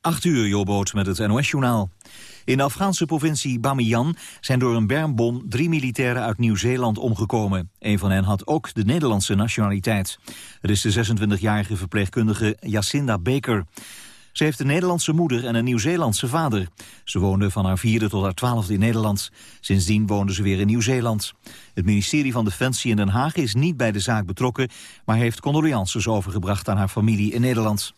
8 uur, Jobboot met het NOS-journaal. In de Afghaanse provincie Bamiyan zijn door een bermbom drie militairen uit Nieuw-Zeeland omgekomen. Een van hen had ook de Nederlandse nationaliteit. Het is de 26-jarige verpleegkundige Jacinda Baker. Ze heeft een Nederlandse moeder en een Nieuw-Zeelandse vader. Ze woonde van haar vierde tot haar twaalfde in Nederland. Sindsdien woonde ze weer in Nieuw-Zeeland. Het ministerie van Defensie in Den Haag is niet bij de zaak betrokken... maar heeft condolences overgebracht aan haar familie in Nederland.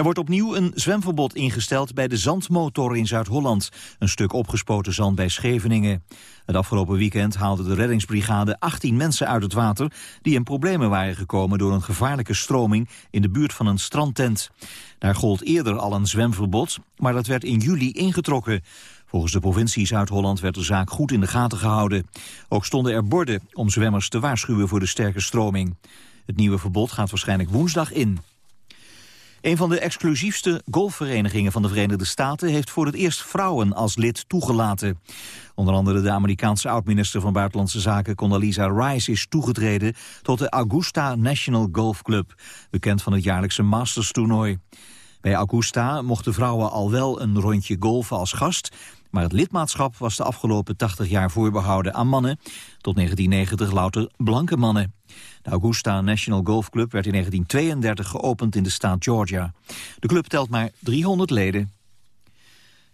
Er wordt opnieuw een zwemverbod ingesteld bij de Zandmotor in Zuid-Holland. Een stuk opgespoten zand bij Scheveningen. Het afgelopen weekend haalde de reddingsbrigade 18 mensen uit het water... die in problemen waren gekomen door een gevaarlijke stroming... in de buurt van een strandtent. Daar gold eerder al een zwemverbod, maar dat werd in juli ingetrokken. Volgens de provincie Zuid-Holland werd de zaak goed in de gaten gehouden. Ook stonden er borden om zwemmers te waarschuwen voor de sterke stroming. Het nieuwe verbod gaat waarschijnlijk woensdag in. Een van de exclusiefste golfverenigingen van de Verenigde Staten... heeft voor het eerst vrouwen als lid toegelaten. Onder andere de Amerikaanse oud-minister van Buitenlandse Zaken... Condoleezza Rice is toegetreden tot de Augusta National Golf Club... bekend van het jaarlijkse Masters-toernooi. Bij Augusta mochten vrouwen al wel een rondje golfen als gast... maar het lidmaatschap was de afgelopen 80 jaar voorbehouden aan mannen. Tot 1990 louter blanke mannen. De Augusta National Golf Club werd in 1932 geopend in de staat Georgia. De club telt maar 300 leden.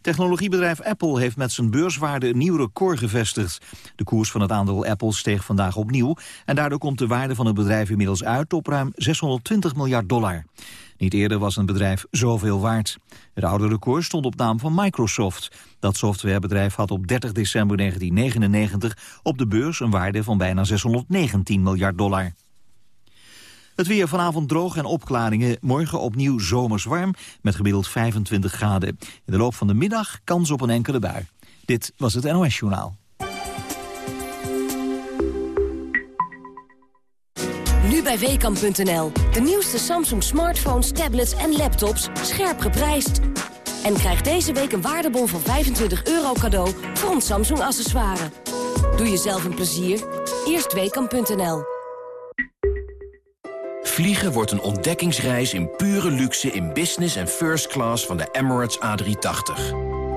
Technologiebedrijf Apple heeft met zijn beurswaarde een nieuw record gevestigd. De koers van het aandeel Apple steeg vandaag opnieuw... en daardoor komt de waarde van het bedrijf inmiddels uit op ruim 620 miljard dollar. Niet eerder was een bedrijf zoveel waard. Het oude record stond op naam van Microsoft. Dat softwarebedrijf had op 30 december 1999 op de beurs een waarde van bijna 619 miljard dollar. Het weer vanavond droog en opklaringen. Morgen opnieuw zomers warm met gemiddeld 25 graden. In de loop van de middag kans op een enkele bui. Dit was het NOS Journaal. Bij Weekamp.nl. De nieuwste Samsung smartphones, tablets en laptops scherp geprijsd. En krijg deze week een waardebon van 25 euro cadeau voor Samsung accessoire. Doe jezelf een plezier. Eerst Weekamp.nl. Vliegen wordt een ontdekkingsreis in pure luxe in business en first class van de Emirates A380.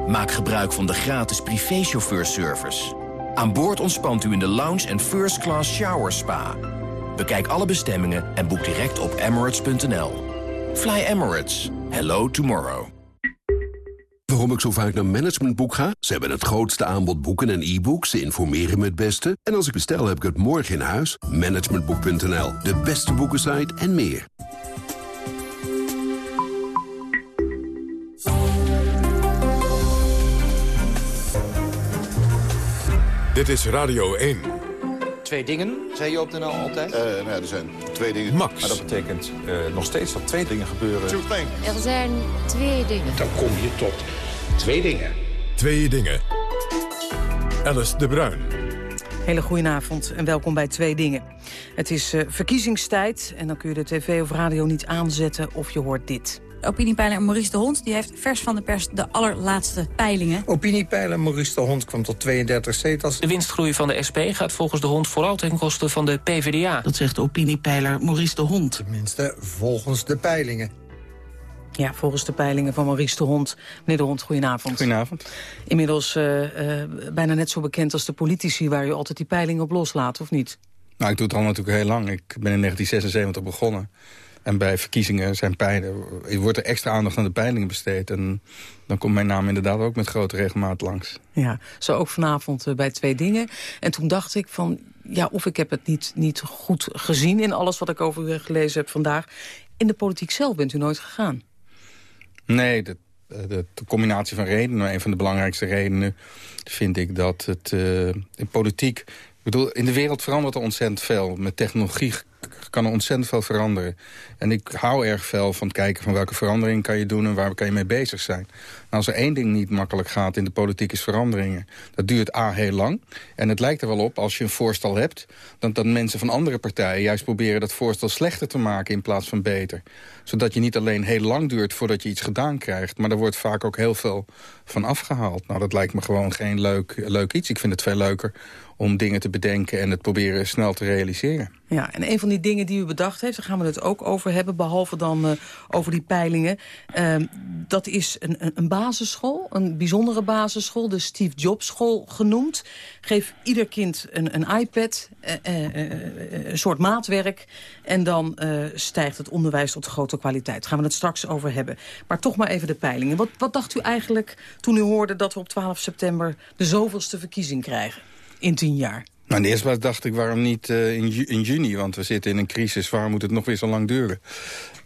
Maak gebruik van de gratis privéchauffeurservice. Aan boord ontspant u in de lounge en first class shower spa. Bekijk alle bestemmingen en boek direct op emirates.nl. Fly Emirates. Hello tomorrow. Waarom ik zo vaak naar Managementboek ga? Ze hebben het grootste aanbod boeken en e-books. Ze informeren me het beste. En als ik bestel, heb ik het morgen in huis. Managementboek.nl, de beste boekensite en meer. Dit is Radio 1. Twee dingen, zei je op de NL altijd? Uh, nou ja, er zijn twee dingen. Max. Maar dat betekent uh, nog steeds dat twee dingen gebeuren. Er zijn twee dingen. Dan kom je tot twee dingen. Twee dingen. Alice de Bruin. Hele goedenavond en welkom bij Twee Dingen. Het is uh, verkiezingstijd en dan kun je de tv of radio niet aanzetten of je hoort dit. Opiniepeiler Maurice de Hond die heeft vers van de pers de allerlaatste peilingen. Opiniepeiler Maurice de Hond kwam tot 32 zetels. De winstgroei van de SP gaat volgens de Hond vooral ten koste van de PvdA. Dat zegt de opiniepeiler Maurice de Hond. Tenminste, volgens de peilingen. Ja, volgens de peilingen van Maurice de Hond. Meneer de Hond, goedenavond. Goedenavond. Inmiddels uh, uh, bijna net zo bekend als de politici... waar u altijd die peilingen op loslaat, of niet? Nou, ik doe het al natuurlijk heel lang. Ik ben in 1976 begonnen. En bij verkiezingen zijn peilen, wordt er extra aandacht aan de peilingen besteed. En dan komt mijn naam inderdaad ook met grote regelmaat langs. Ja, zo ook vanavond uh, bij Twee Dingen. En toen dacht ik van, ja, of ik heb het niet, niet goed gezien... in alles wat ik over u gelezen heb vandaag. In de politiek zelf bent u nooit gegaan. Nee, de, de, de combinatie van redenen, een van de belangrijkste redenen... vind ik dat het uh, in politiek... Ik bedoel, in de wereld verandert er ontzettend veel. Met technologie kan er ontzettend veel veranderen. En ik hou erg veel van het kijken van welke veranderingen kan je doen... en waar kan je mee bezig zijn. Nou, als er één ding niet makkelijk gaat in de politiek is veranderingen. Dat duurt A heel lang. En het lijkt er wel op, als je een voorstel hebt... dat, dat mensen van andere partijen juist proberen dat voorstel slechter te maken... in plaats van beter. Zodat je niet alleen heel lang duurt voordat je iets gedaan krijgt... maar er wordt vaak ook heel veel van afgehaald. Nou, dat lijkt me gewoon geen leuk, leuk iets. Ik vind het veel leuker om dingen te bedenken en het proberen snel te realiseren. Ja, en een van die dingen die u bedacht heeft, daar gaan we het ook over hebben... behalve dan uh, over die peilingen. Uh, dat is een, een, basisschool, een bijzondere basisschool... de Steve Jobs School genoemd. Geef ieder kind een, een iPad, uh, een soort maatwerk... en dan stijgt het onderwijs tot grote kwaliteit. Daar gaan we het straks over hebben. Maar toch maar even de peilingen. Wat, wat dacht u eigenlijk toen u hoorde dat we op 12 september... de zoveelste verkiezing krijgen in tien jaar? Nou, in de eerste plaats dacht ik, waarom niet uh, in, in, juni? Want we zitten in een crisis, waarom moet het nog weer zo lang duren?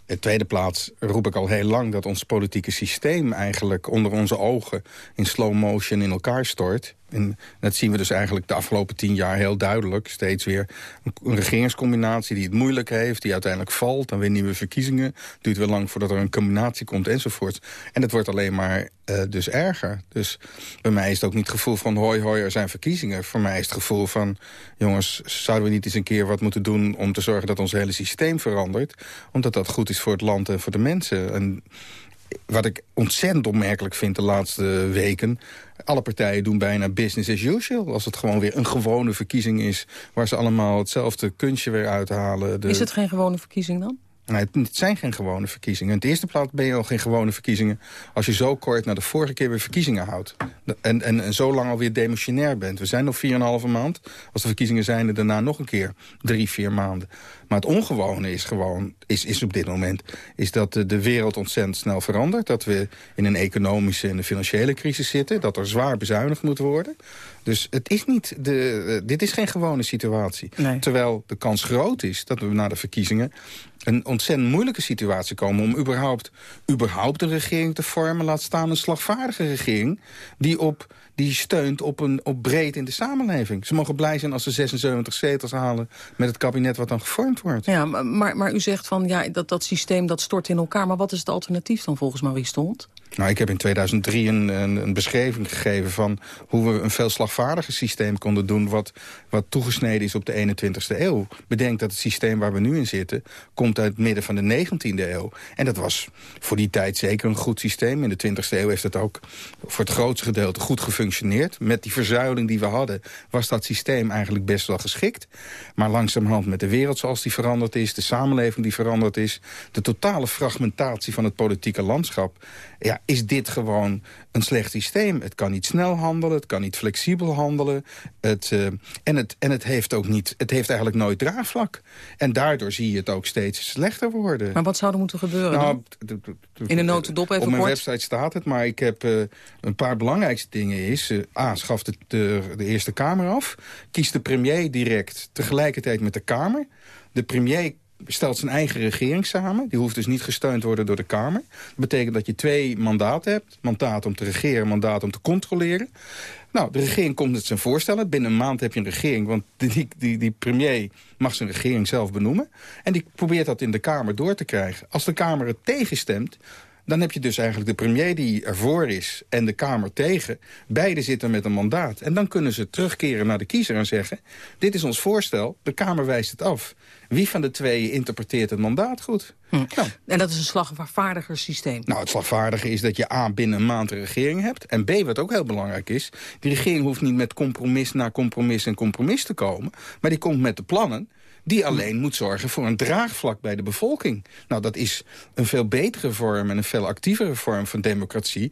In tweede plaats roep ik al heel lang dat ons politieke systeem... eigenlijk onder onze ogen in slow motion in elkaar stort. En dat zien we dus eigenlijk de afgelopen tien jaar heel duidelijk. Steeds weer een regeringscombinatie die het moeilijk heeft, die uiteindelijk valt. Dan weer nieuwe verkiezingen. Duurt weer lang voordat er een combinatie komt enzovoort. En het wordt alleen maar uh, dus erger. Dus bij mij is het ook niet het gevoel van hoi hoi, er zijn verkiezingen. Voor mij is het gevoel van, jongens, zouden we niet eens een keer wat moeten doen... om te zorgen dat ons hele systeem verandert. Omdat dat goed is voor het land en voor de mensen. En wat ik ontzettend opmerkelijk vind de laatste weken... alle partijen doen bijna business as usual. Als het gewoon weer een gewone verkiezing is... waar ze allemaal hetzelfde kunstje weer uithalen. De... Is het geen gewone verkiezing dan? Nee, het zijn geen gewone verkiezingen. In de eerste plaats ben je al geen gewone verkiezingen... als je zo kort naar de vorige keer weer verkiezingen houdt. En, en, en zo lang alweer demissionair bent. We zijn nog 4,5 maand. Als de verkiezingen zijn er daarna nog een keer drie, vier maanden. Maar het ongewone is gewoon, is, is op dit moment... is dat de, de wereld ontzettend snel verandert. Dat we in een economische en een financiële crisis zitten. Dat er zwaar bezuinigd moet worden. Dus het is niet de, dit is geen gewone situatie. Nee. Terwijl de kans groot is dat we na de verkiezingen een ontzettend moeilijke situatie komen... om überhaupt, überhaupt een regering te vormen. Laat staan een slagvaardige regering die, op, die steunt op, een, op breed in de samenleving. Ze mogen blij zijn als ze 76 zetels halen met het kabinet wat dan gevormd wordt. Ja, maar, maar u zegt van ja, dat, dat systeem dat stort in elkaar. Maar wat is het alternatief dan volgens Marie Stond? Nou, ik heb in 2003 een, een, een, beschrijving gegeven van hoe we een veel slagvaardiger systeem konden doen... wat, wat toegesneden is op de 21ste eeuw. Bedenk dat het systeem waar we nu in zitten komt uit het midden van de 19e eeuw. En dat was voor die tijd zeker een goed systeem. In de 20e eeuw heeft het ook voor het grootste gedeelte goed gefunctioneerd. Met die verzuiling die we hadden was dat systeem eigenlijk best wel geschikt. Maar langzamerhand met de wereld zoals die veranderd is... de samenleving die veranderd is... de totale fragmentatie van het politieke landschap ja, is dit gewoon een slecht systeem. Het kan niet snel handelen, het kan niet flexibel handelen. Het, uh, en, het, en het heeft ook niet, het heeft eigenlijk nooit draagvlak. En daardoor zie je het ook steeds slechter worden. Maar wat zou er moeten gebeuren nou, In de notendop even Op mijn website staat het, maar ik heb uh, een paar belangrijkste dingen is... Uh, A, schaf de, de, Eerste Kamer af. Kies de premier direct tegelijkertijd met de Kamer. De premier stelt zijn eigen regering samen. Die hoeft dus niet gesteund te worden door de Kamer. Dat betekent dat je twee mandaten hebt. Mandaat om te regeren, mandaat om te controleren. Nou, de regering komt met zijn voorstellen. Binnen een maand heb je een regering, want die, die, die premier mag zijn regering zelf benoemen. En die probeert dat in de Kamer door te krijgen. Als de Kamer het tegenstemt, dan heb je dus eigenlijk de premier die ervoor is en de Kamer tegen. Beide zitten met een mandaat. En dan kunnen ze terugkeren naar de kiezer en zeggen... dit is ons voorstel, de Kamer wijst het af. Wie van de twee interpreteert het mandaat goed? Hm. Nou. En dat is een slagvaardiger systeem? Nou, het slagvaardige is dat je A, binnen een maand een regering hebt. En B, wat ook heel belangrijk is... die regering hoeft niet met compromis na compromis en compromis te komen. Maar die komt met de plannen die alleen moet zorgen voor een draagvlak bij de bevolking. Nou, dat is een veel betere vorm en een veel actievere vorm van democratie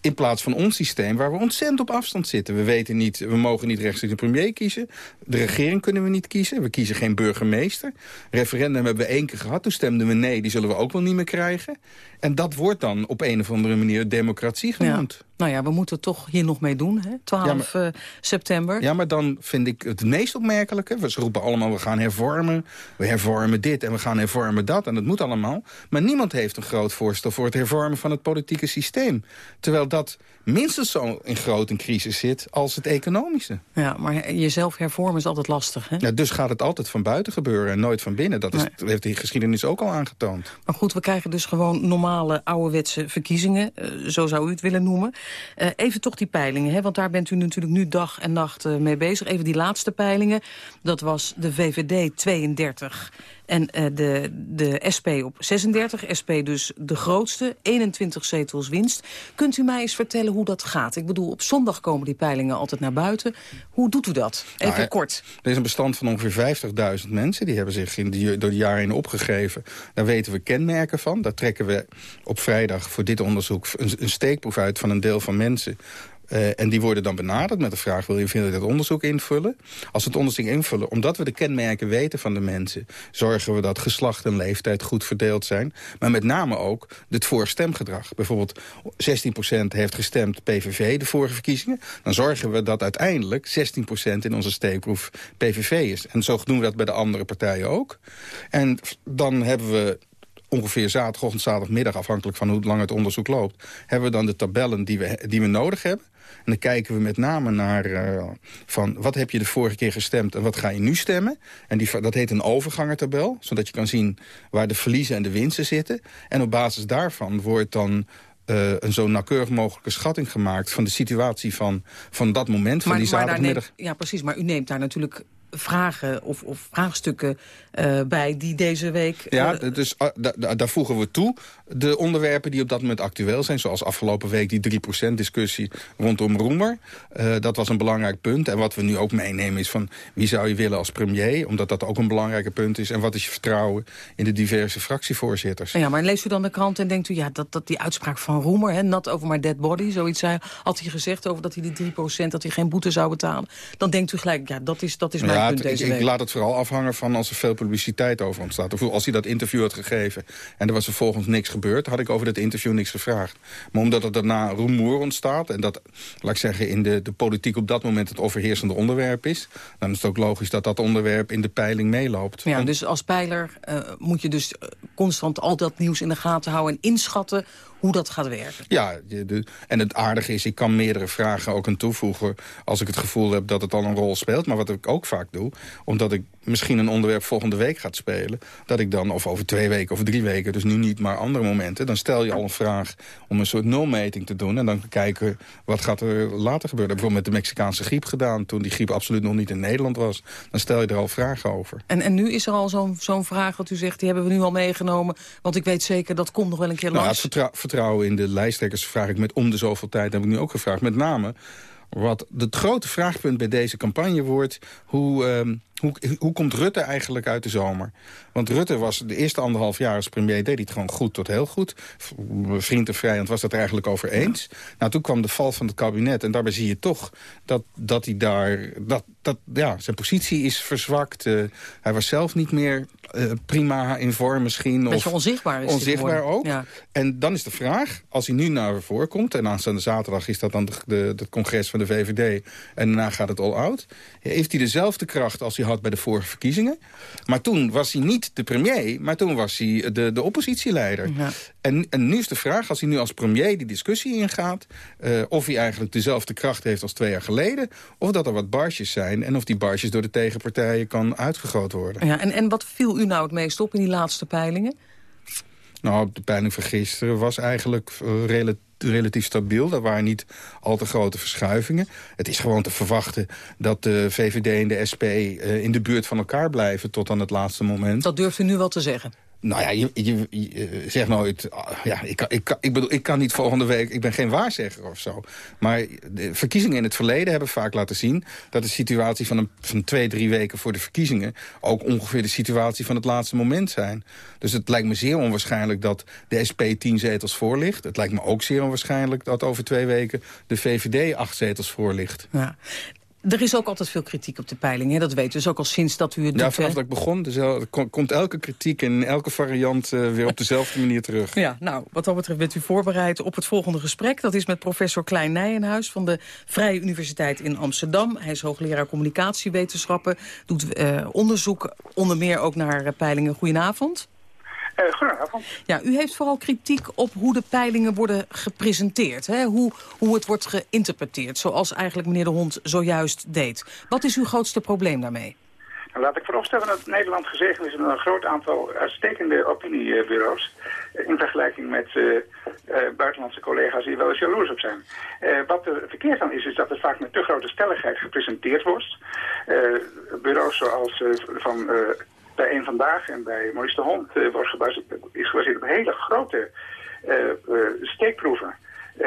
in plaats van ons systeem waar we ontzettend op afstand zitten. We weten niet, we mogen niet rechtstreeks de premier kiezen. De regering kunnen we niet kiezen. We kiezen geen burgemeester. Referendum hebben we één keer gehad. Toen stemden we nee, die zullen we ook wel niet meer krijgen. En dat wordt dan op een of andere manier democratie genoemd. Nou ja, we moeten toch hier nog mee doen, hè? 12 eh, september. Ja, maar dan vind ik het meest opmerkelijke... we roepen allemaal, we gaan hervormen, we hervormen dit en we gaan hervormen dat... en dat moet allemaal. Maar niemand heeft een groot voorstel voor het hervormen van het politieke systeem. Terwijl dat minstens zo in groot in crisis zit als het economische. Ja, maar jezelf hervormen is altijd lastig, hè? Ja, dus gaat het altijd van buiten gebeuren en nooit van binnen. Dat, is, heeft die geschiedenis ook al aangetoond. Maar goed, we krijgen dus gewoon normale ouderwetse verkiezingen. Uh, zo zou u het willen noemen. Uh, even toch die peilingen, hè, want daar bent u natuurlijk nu dag en nacht uh, mee bezig. Even die laatste peilingen. Dat was de VVD 32 En uh, de, de SP op 36, SP dus de grootste, 21 zetels winst. Kunt u mij eens vertellen hoe dat gaat? Ik bedoel, op zondag komen die peilingen altijd naar buiten. Hoe doet u dat? Even Nou, kort. Er is een bestand van ongeveer 50.000 mensen. Die hebben zich in die, door de jaren heen opgegeven. Daar weten we kenmerken van. Daar trekken we op vrijdag voor dit onderzoek een, een steekproef uit van een deel van mensen. Uh, en die worden dan benaderd met de vraag... wil je vinden dit onderzoek invullen? Als we het onderzoek invullen, omdat we de kenmerken weten van de mensen... zorgen we dat geslacht en leeftijd goed verdeeld zijn. Maar met name ook het voorstemgedrag. Bijvoorbeeld 16% heeft gestemd PVV de vorige verkiezingen. Dan zorgen we dat uiteindelijk 16% in onze steekproef PVV is. En zo doen we dat bij de andere partijen ook. En dan hebben we ongeveer zaterdagochtend, zaterdagmiddag... afhankelijk van hoe lang het onderzoek loopt... hebben we dan de tabellen die we, die we nodig hebben. En dan kijken we met name naar uh, van wat heb je de vorige keer gestemd en wat ga je nu stemmen. En die, dat heet een overgangertabel, zodat je kan zien waar de verliezen en de winsten zitten. En op basis daarvan wordt dan uh, een zo nauwkeurig mogelijke schatting gemaakt... van de situatie van, van dat moment, van die zaterdagmiddag. Neemt, ja, precies. Maar u neemt daar natuurlijk vragen of, of vraagstukken uh, bij die deze week... Uh... Ja, dus uh, da, daar voegen we toe de onderwerpen die op dat moment actueel zijn. Zoals afgelopen week die 3% discussie rondom Roemer. dat was een belangrijk punt. En wat we nu ook meenemen is van wie zou je willen als premier? Omdat dat ook een belangrijk punt is. En wat is je vertrouwen in de diverse fractievoorzitters? Ja, maar leest u dan de krant en denkt u... ja, dat, dat die uitspraak van Roemer, hè, not over my dead body... zoiets zei, had hij gezegd over dat hij die 3%, dat hij geen boete zou betalen. Dan denkt u gelijk, ja, dat is, dat is mijn deze ik, ik laat het vooral afhangen van als er veel publiciteit over ontstaat. Of als hij dat interview had gegeven en er was vervolgens niks gebeurd... had ik over dat interview niks gevraagd. Maar omdat er daarna rumoer ontstaat... en dat, laat ik zeggen, in de, de politiek op dat moment het overheersende onderwerp is... dan is het ook logisch dat dat onderwerp in de peiling meeloopt. Ja, en, dus als peiler uh, moet je dus constant al dat nieuws in de gaten houden... en inschatten hoe dat gaat werken. Ja, en het aardige is, ik kan meerdere vragen ook aan toevoegen... als ik het gevoel heb dat het al een rol speelt. Maar wat ik ook vaak doe, omdat ik misschien een onderwerp volgende week gaat spelen... dat ik dan, of over twee weken of drie weken, dus nu niet, maar andere momenten... dan stel je al een vraag om een soort nulmeting te doen... en dan kijken wat gaat er later gebeuren. Bijvoorbeeld met de Mexicaanse griep gedaan... toen die griep absoluut nog niet in Nederland was. Dan stel je er al vragen over. En, en nu is er al zo'n zo'n vraag wat u zegt, die hebben we nu al meegenomen... want ik weet zeker, dat komt nog wel een keer nou, langs. Het vertrouw, vertrouwen in de lijsttrekkers vraag ik met om de zoveel tijd... heb ik nu ook gevraagd, met name... wat het grote vraagpunt bij deze campagne wordt... hoe... Um, hoe, hoe komt Rutte eigenlijk uit de zomer? Want Rutte was de eerste anderhalf jaar als premier... deed hij het gewoon goed tot heel goed. Vriend en vijand was dat er eigenlijk over eens. Nou, toen kwam de val van het kabinet. En daarbij zie je toch dat, dat hij daar... Dat, dat, ja, zijn positie is verzwakt. Uh, hij was zelf niet meer uh, prima in vorm misschien. Beetje of onzichtbaar is Onzichtbaar ook. Ja. En dan is de vraag, als hij nu naar voren komt... en aanstaande zaterdag is dat dan de, de, het congres van de VVD... en daarna gaat het all-out... heeft hij dezelfde kracht als hij had bij de vorige verkiezingen. Maar toen was hij niet de premier, maar toen was hij de, de oppositieleider. Ja. En, en nu is de vraag, als hij nu als premier die discussie ingaat... Uh, of hij eigenlijk dezelfde kracht heeft als twee jaar geleden... of dat er wat barsjes zijn en of die barsjes door de tegenpartijen kan uitgegroot worden. Ja, en, en wat viel u nou het meest op in die laatste peilingen? Nou, de peiling van gisteren was eigenlijk uh, relatief stabiel. Er waren niet al te grote verschuivingen. Het is gewoon te verwachten dat de VVD en de SP uh, in de buurt van elkaar blijven tot aan het laatste moment. Dat durft u nu wel te zeggen? Nou ja, je, je zegt nooit... Ja, ik, ik, ik bedoel, ik kan niet volgende week... Ik ben geen waarzegger of zo. Maar de verkiezingen in het verleden hebben vaak laten zien... dat de situatie van, een, van twee, drie weken voor de verkiezingen... ook ongeveer de situatie van het laatste moment zijn. Dus het lijkt me zeer onwaarschijnlijk dat de SP tien zetels voor ligt. Het lijkt me ook zeer onwaarschijnlijk dat over twee weken... de VVD acht zetels voor ligt. Ja. Er is ook altijd veel kritiek op de peiling, hè? dat weten we. Dus ook al sinds dat u het Ja, doet, vanaf hè? dat ik begon dus, komt elke kritiek in elke variant uh, weer op dezelfde manier terug. Ja, nou, wat dat betreft bent u voorbereid op het volgende gesprek. Dat is met professor Klein Nijenhuis van de Vrije Universiteit in Amsterdam. Hij is hoogleraar communicatiewetenschappen, doet uh, onderzoek onder meer ook naar peilingen. Goedenavond. Uh, goedenavond. Ja, u heeft vooral kritiek op hoe de peilingen worden gepresenteerd. Hè? Hoe, hoe het wordt geïnterpreteerd, zoals eigenlijk meneer De Hond zojuist deed. Wat is uw grootste probleem daarmee? Nou, laat ik vooropstellen dat Nederland gezegend is met een groot aantal uitstekende opiniebureaus. In vergelijking met uh, uh, buitenlandse collega's die wel eens jaloers op zijn. Uh, wat er verkeerd aan is, is dat het vaak met te grote stelligheid gepresenteerd wordt. bureaus zoals van bij een Vandaag en bij Maurice de Hond uh, wordt gebaseerd, is gebaseerd op hele grote steekproeven.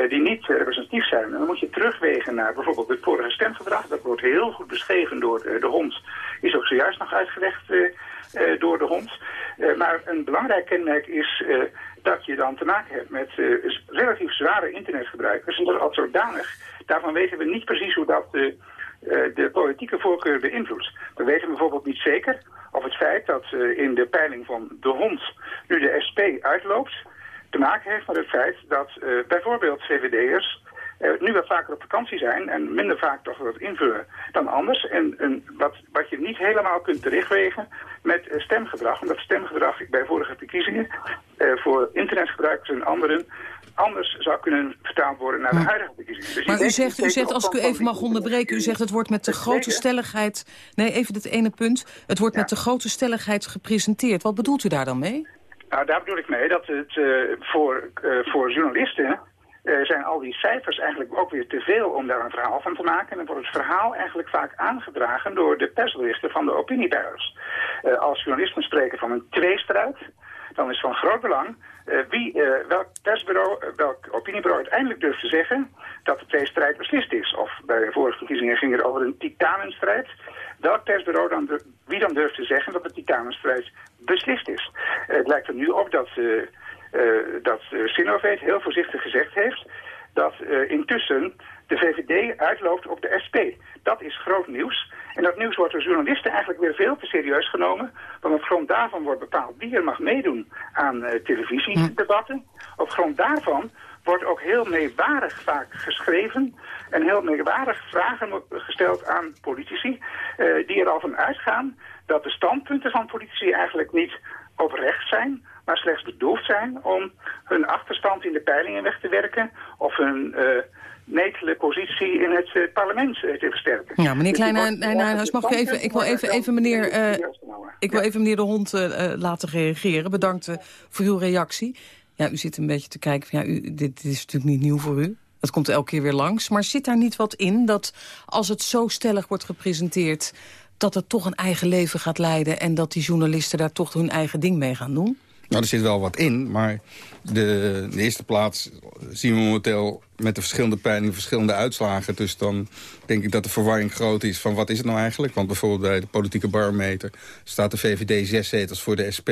die niet representatief zijn. En dan moet je terugwegen naar bijvoorbeeld het vorige stemgedrag. Dat wordt heel goed beschreven door de hond. Is ook zojuist nog uitgelegd door de hond. maar een belangrijk kenmerk is dat je dan te maken hebt met relatief zware internetgebruikers. En dat als zodanig, daarvan weten we niet precies hoe dat de politieke voorkeur beïnvloedt. We weten bijvoorbeeld niet zeker of het feit dat uh, in de peiling van de hond nu de SP uitloopt... te maken heeft met het feit dat uh, bijvoorbeeld VVD'ers uh, nu wat vaker op vakantie zijn... en minder vaak toch wat invullen dan anders. En, wat, wat je niet helemaal kunt terechtwegen met stemgedrag. Omdat stemgedrag bij vorige verkiezingen voor internetgebruikers en anderen anders zou kunnen vertaald worden naar de huidige verkiezingen. Dus maar u zegt, u zegt, als ik u even mag onderbreken, u zegt het wordt met de grote stelligheid... Nee, even dit ene punt. Het wordt met de grote stelligheid gepresenteerd. Wat bedoelt u daar dan mee? Nou, daar bedoel ik mee dat het uh, voor, uh, voor journalisten... Uh, zijn al die cijfers eigenlijk ook weer te veel om daar een verhaal van te maken. En dan wordt het verhaal eigenlijk vaak aangedragen door de persberichten van de opiniepeilers. als journalisten spreken van een tweestrijd, dan is van groot belang uh, wie, uh, welk persbureau, uh, welk opiniebureau uiteindelijk durft te zeggen dat de tweestrijd beslist is. Of bij de vorige verkiezingen ging het over een titanenstrijd. Welk persbureau dan, wie dan durft te zeggen dat de titanenstrijd beslist is. het lijkt er nu op dat, dat Sinovet heel voorzichtig gezegd heeft dat intussen de VVD uitloopt op de SP. Dat is groot nieuws. En dat nieuws wordt door journalisten eigenlijk weer veel te serieus genomen. Want op grond daarvan wordt bepaald wie er mag meedoen aan uh, televisiedebatten. Op grond daarvan wordt ook heel meewarig vaak geschreven en heel meewarig vragen gesteld aan politici uh, die er al van uitgaan dat de standpunten van politici eigenlijk niet oprecht zijn, maar slechts bedoeld zijn om hun achterstand in de peilingen weg te werken of hun uh, netele positie in het uh, parlement uh, te versterken. Ja, meneer dus Kleine mag ik even, ik wil even, even meneer, uh, ik wil even meneer de Hond laten reageren. Bedankt voor uw reactie. Ja, u zit een beetje te kijken van ja, u, dit, dit is natuurlijk niet nieuw voor u. Dat komt elke keer weer langs. Maar zit daar niet wat in dat als het zo stellig wordt gepresenteerd... dat het toch een eigen leven gaat leiden... en dat die journalisten daar toch hun eigen ding mee gaan doen? Nou, er zit wel wat in, maar de, de eerste plaats zien we momenteel met de verschillende peilingen verschillende uitslagen. Dus dan denk ik dat de verwarring groot is van wat is het nou eigenlijk? Want bijvoorbeeld bij de politieke barometer staat de VVD zes zetels voor de SP.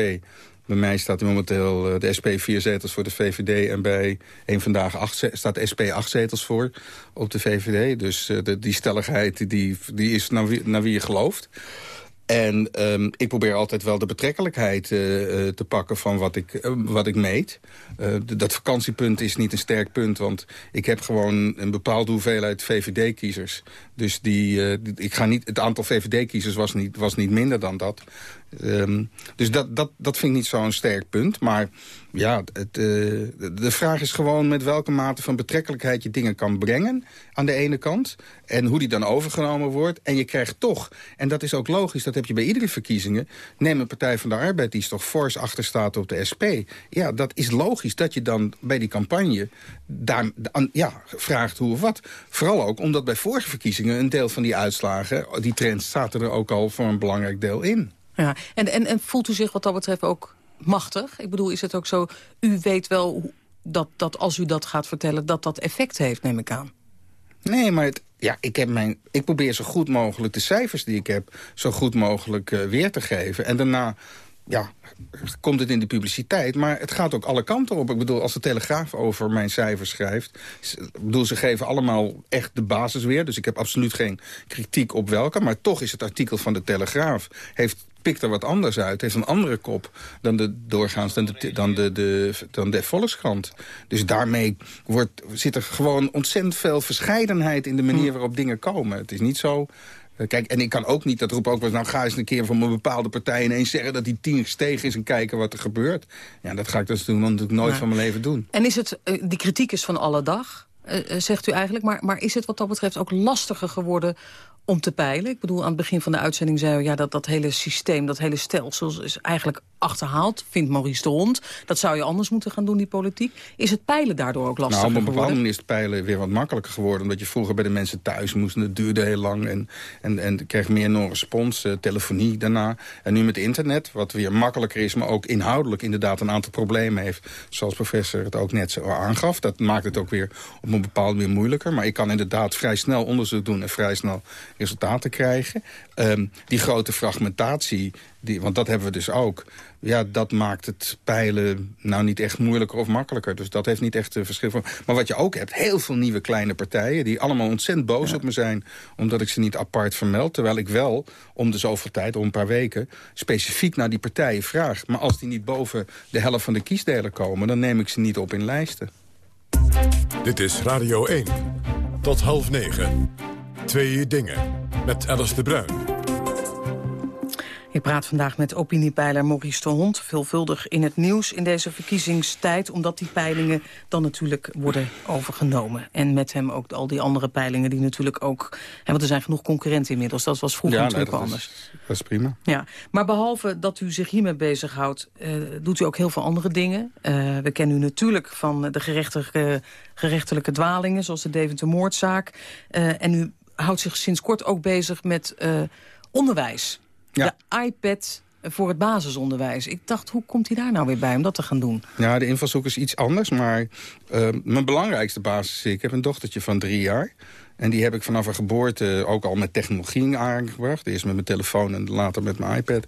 Bij mij staat momenteel eh, de SP vier zetels voor de VVD... en bij een vandaag acht, staat de SP acht zetels voor op de VVD. Dus de, die stelligheid die, die is naar wie je gelooft. En um, ik probeer altijd wel de betrekkelijkheid uh, te pakken van wat ik, uh, wat ik meet. Dat vakantiepunt is niet een sterk punt, want ik heb gewoon een bepaalde hoeveelheid VVD-kiezers. Dus die, ik ga niet, het aantal VVD-kiezers was niet, was niet minder dan dat. Um, dus dat, dat, dat vind ik niet zo'n sterk punt. Maar ja, het, uh, de vraag is gewoon met welke mate van betrekkelijkheid je dingen kan brengen aan de ene kant. En hoe die dan overgenomen wordt. En je krijgt toch, en dat is ook logisch, dat heb je bij iedere verkiezingen. Neem een Partij van de Arbeid die is toch fors achter staat op de SP. Ja, dat is logisch dat je dan bij die campagne daar ja, vraagt hoe of wat. Vooral ook omdat bij vorige verkiezingen een deel van die uitslagen, die trends zaten er ook al voor een belangrijk deel in. Ja, en, en, en voelt u zich wat dat betreft ook machtig? Ik bedoel, is het ook zo, u weet wel dat, dat als u dat gaat vertellen... dat dat effect heeft, neem ik aan. Nee, maar ja, ik, heb mijn, ik probeer zo goed mogelijk de cijfers die ik heb... zo goed mogelijk uh, weer te geven. En daarna ja, komt het in de publiciteit. Maar het gaat ook alle kanten op. Ik bedoel, als de Telegraaf over mijn cijfers schrijft... Ik bedoel, ze geven allemaal echt de basis weer. Dus ik heb absoluut geen kritiek op welke. Maar toch is het artikel van de Telegraaf... heeft pikt er wat anders uit. heeft een andere kop dan de doorgaans dan de, dan de, de, dan de Volkskrant. Dus daarmee wordt, zit er gewoon ontzettend veel verscheidenheid... in de manier hm. waarop dingen komen. Het is niet zo... Eh, kijk, en ik kan ook niet, dat roep ook wel nou ga eens een keer van een bepaalde partij ineens zeggen dat die tien gestegen is en kijken wat er gebeurt. Ja, dat ga ik dus doen, natuurlijk nooit van mijn leven doen. En is het, eh, die kritiek is van alle dag, uh, zegt u eigenlijk, maar, maar is het wat dat betreft ook lastiger geworden om te peilen. Ik bedoel, aan het begin van de uitzending zei u... ja, dat, dat hele systeem, dat hele stelsel is eigenlijk achterhaald, vindt Maurice de Hond. Dat zou je anders moeten gaan doen, die politiek. Is het peilen daardoor ook lastiger Nou, op een bepaalde geworden? manier is het peilen weer wat makkelijker geworden. Omdat je vroeger bij de mensen thuis moest en het duurde heel lang. En, en, en kreeg meer non-respons, eh, telefonie daarna. En nu met internet, wat weer makkelijker is... maar ook inhoudelijk inderdaad een aantal problemen heeft. Zoals professor het ook net zo aangaf. Dat maakt het ook weer op een bepaalde manier moeilijker. Maar ik kan inderdaad vrij snel onderzoek doen... en vrij snel resultaten krijgen. Ehm, die grote fragmentatie, die, want dat hebben we dus ook... ja, dat maakt het peilen nou niet echt moeilijker of makkelijker. Dus dat heeft niet echt een verschil. Van. Maar wat je ook hebt, heel veel nieuwe kleine partijen... die allemaal ontzettend boos op me zijn... omdat ik ze niet apart vermeld. Terwijl ik wel om de zoveel tijd, om een paar weken... specifiek naar die partijen vraag. Maar als die niet boven de helft van de kiesdelen komen... dan neem ik ze niet op in lijsten. Dit is Radio 1. Tot half negen. Twee dingen. Met Alice de Bruin. Ik praat vandaag met opiniepeiler Maurice de Hond. Veelvuldig in het nieuws in deze verkiezingstijd... omdat die peilingen dan natuurlijk worden overgenomen. En met hem ook al die andere peilingen die natuurlijk ook... Hè, want er zijn genoeg concurrenten inmiddels. Dat was vroeger Ja, natuurlijk nee, wel dat anders. is, dat is prima. Ja, maar behalve dat u zich hiermee bezighoudt... eh doet u ook heel veel andere dingen. Eh, we kennen u natuurlijk van de gerechtelijke, gerechtelijke dwalingen... zoals de Deventer-moordzaak. Eh, en u houdt zich sinds kort ook bezig met eh, onderwijs. De iPad voor het basisonderwijs. Ik dacht, hoe komt hij daar nou weer bij om dat te gaan doen? Ja, de invalshoek is iets anders, maar eh, mijn belangrijkste basis is... ik heb een dochtertje van drie jaar... En die heb ik vanaf haar geboorte ook al met technologie aangebracht. Eerst met mijn telefoon en later met mijn iPad.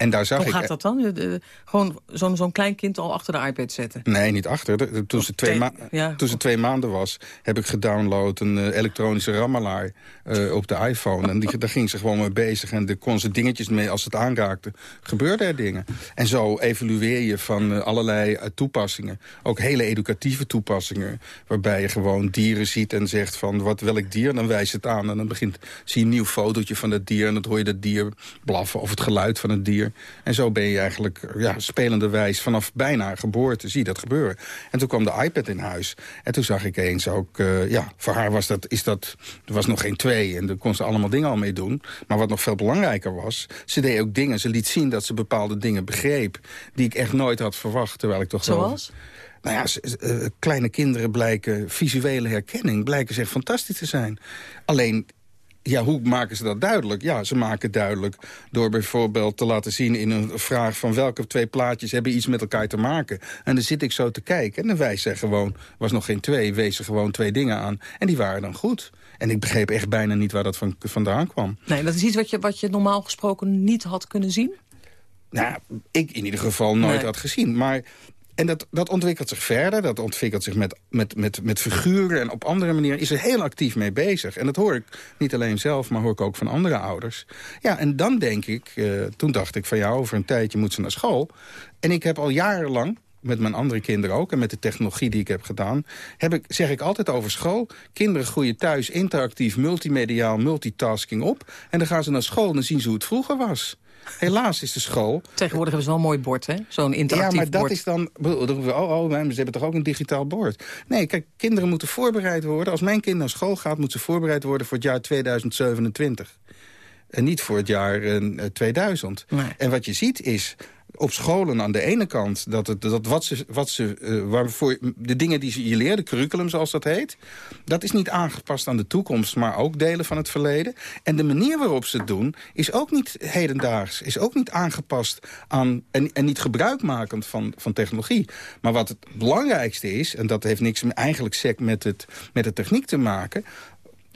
En daar zag Hoe ik... gaat dat dan? De- de- gewoon zo'n zo'n klein kind al achter de iPad zetten? Nee, niet achter. Toen, ze twee, ma- ja. toen ze twee maanden was, heb ik gedownload een eh, elektronische rammelaar eh, op de iPhone. En die, daar ging ze gewoon mee bezig. En daar kon ze dingetjes mee, als het aanraakte, gebeurden er dingen. En zo evalueer je van eh, allerlei eh, toepassingen. Ook hele educatieve toepassingen. Waarbij je gewoon dieren ziet en zegt van wat welk dier. En dan wijst het aan. En dan begint, zie je een nieuw fotootje van dat dier. En dan hoor je dat dier blaffen of het geluid van het dier. En zo ben je eigenlijk ja, spelenderwijs vanaf bijna geboorte zie je dat gebeuren. En toen kwam de iPad in huis. En toen zag ik eens ook, eh, ja, voor haar was dat, is dat, er was nog geen twee. En daar kon ze allemaal dingen al mee doen. Maar wat nog veel belangrijker was, ze deed ook dingen. Ze liet zien dat ze bepaalde dingen begreep. Die ik echt nooit had verwacht. Terwijl ik toch wel- Zoals? nou ja, eh, kleine kinderen blijken, visuele herkenning, blijken zich fantastisch te zijn. Alleen, ja, hoe maken ze dat duidelijk? Ja, ze maken het duidelijk door bijvoorbeeld te laten zien in een vraag van welke twee plaatjes hebben iets met elkaar te maken. En dan zit ik zo te kijken en dan wijst zij gewoon, was nog geen twee, wees ze gewoon twee dingen aan. En die waren dan goed. En ik begreep echt bijna niet waar dat van, vandaan kwam. Nee, dat is iets wat je, wat je normaal gesproken niet had kunnen zien? Nou, ik in ieder geval nooit Nee. had gezien. Maar, en dat, dat ontwikkelt zich verder. Dat ontwikkelt zich met, met, met, met figuren. En op andere manieren is er heel actief mee bezig. En dat hoor ik niet alleen zelf, maar hoor ik ook van andere ouders. Ja, en dan denk ik, eh, toen dacht ik van ja, over een tijdje moet ze naar school. En ik heb al jarenlang met mijn andere kinderen ook... en met de technologie die ik heb gedaan... Heb ik, zeg ik altijd over school... kinderen groeien thuis interactief, multimediaal, multitasking op... en dan gaan ze naar school en dan zien ze hoe het vroeger was. Helaas is de school... Tegenwoordig hebben ze wel een mooi bord, hè? Zo'n interactief Ja, maar dat bord. is dan... bedoel, dan roepen we, oh, oh, ze hebben toch ook een digitaal bord? Nee, kijk, kinderen moeten voorbereid worden. Als mijn kind naar school gaat, moet ze voorbereid worden voor het jaar 2027. En niet voor het jaar eh, 2000. En wat je ziet is op scholen aan de ene kant... dat, het, dat wat ze, wat ze, eh, waarvoor, de dingen die ze je leert, de curriculum zoals dat heet... dat is niet aangepast aan de toekomst, maar ook delen van het verleden. En de manier waarop ze het doen is ook niet hedendaags. Is ook niet aangepast aan en, en niet gebruikmakend van, van technologie. Maar wat het belangrijkste is, en dat heeft niks eigenlijk sec met, het, met de techniek te maken...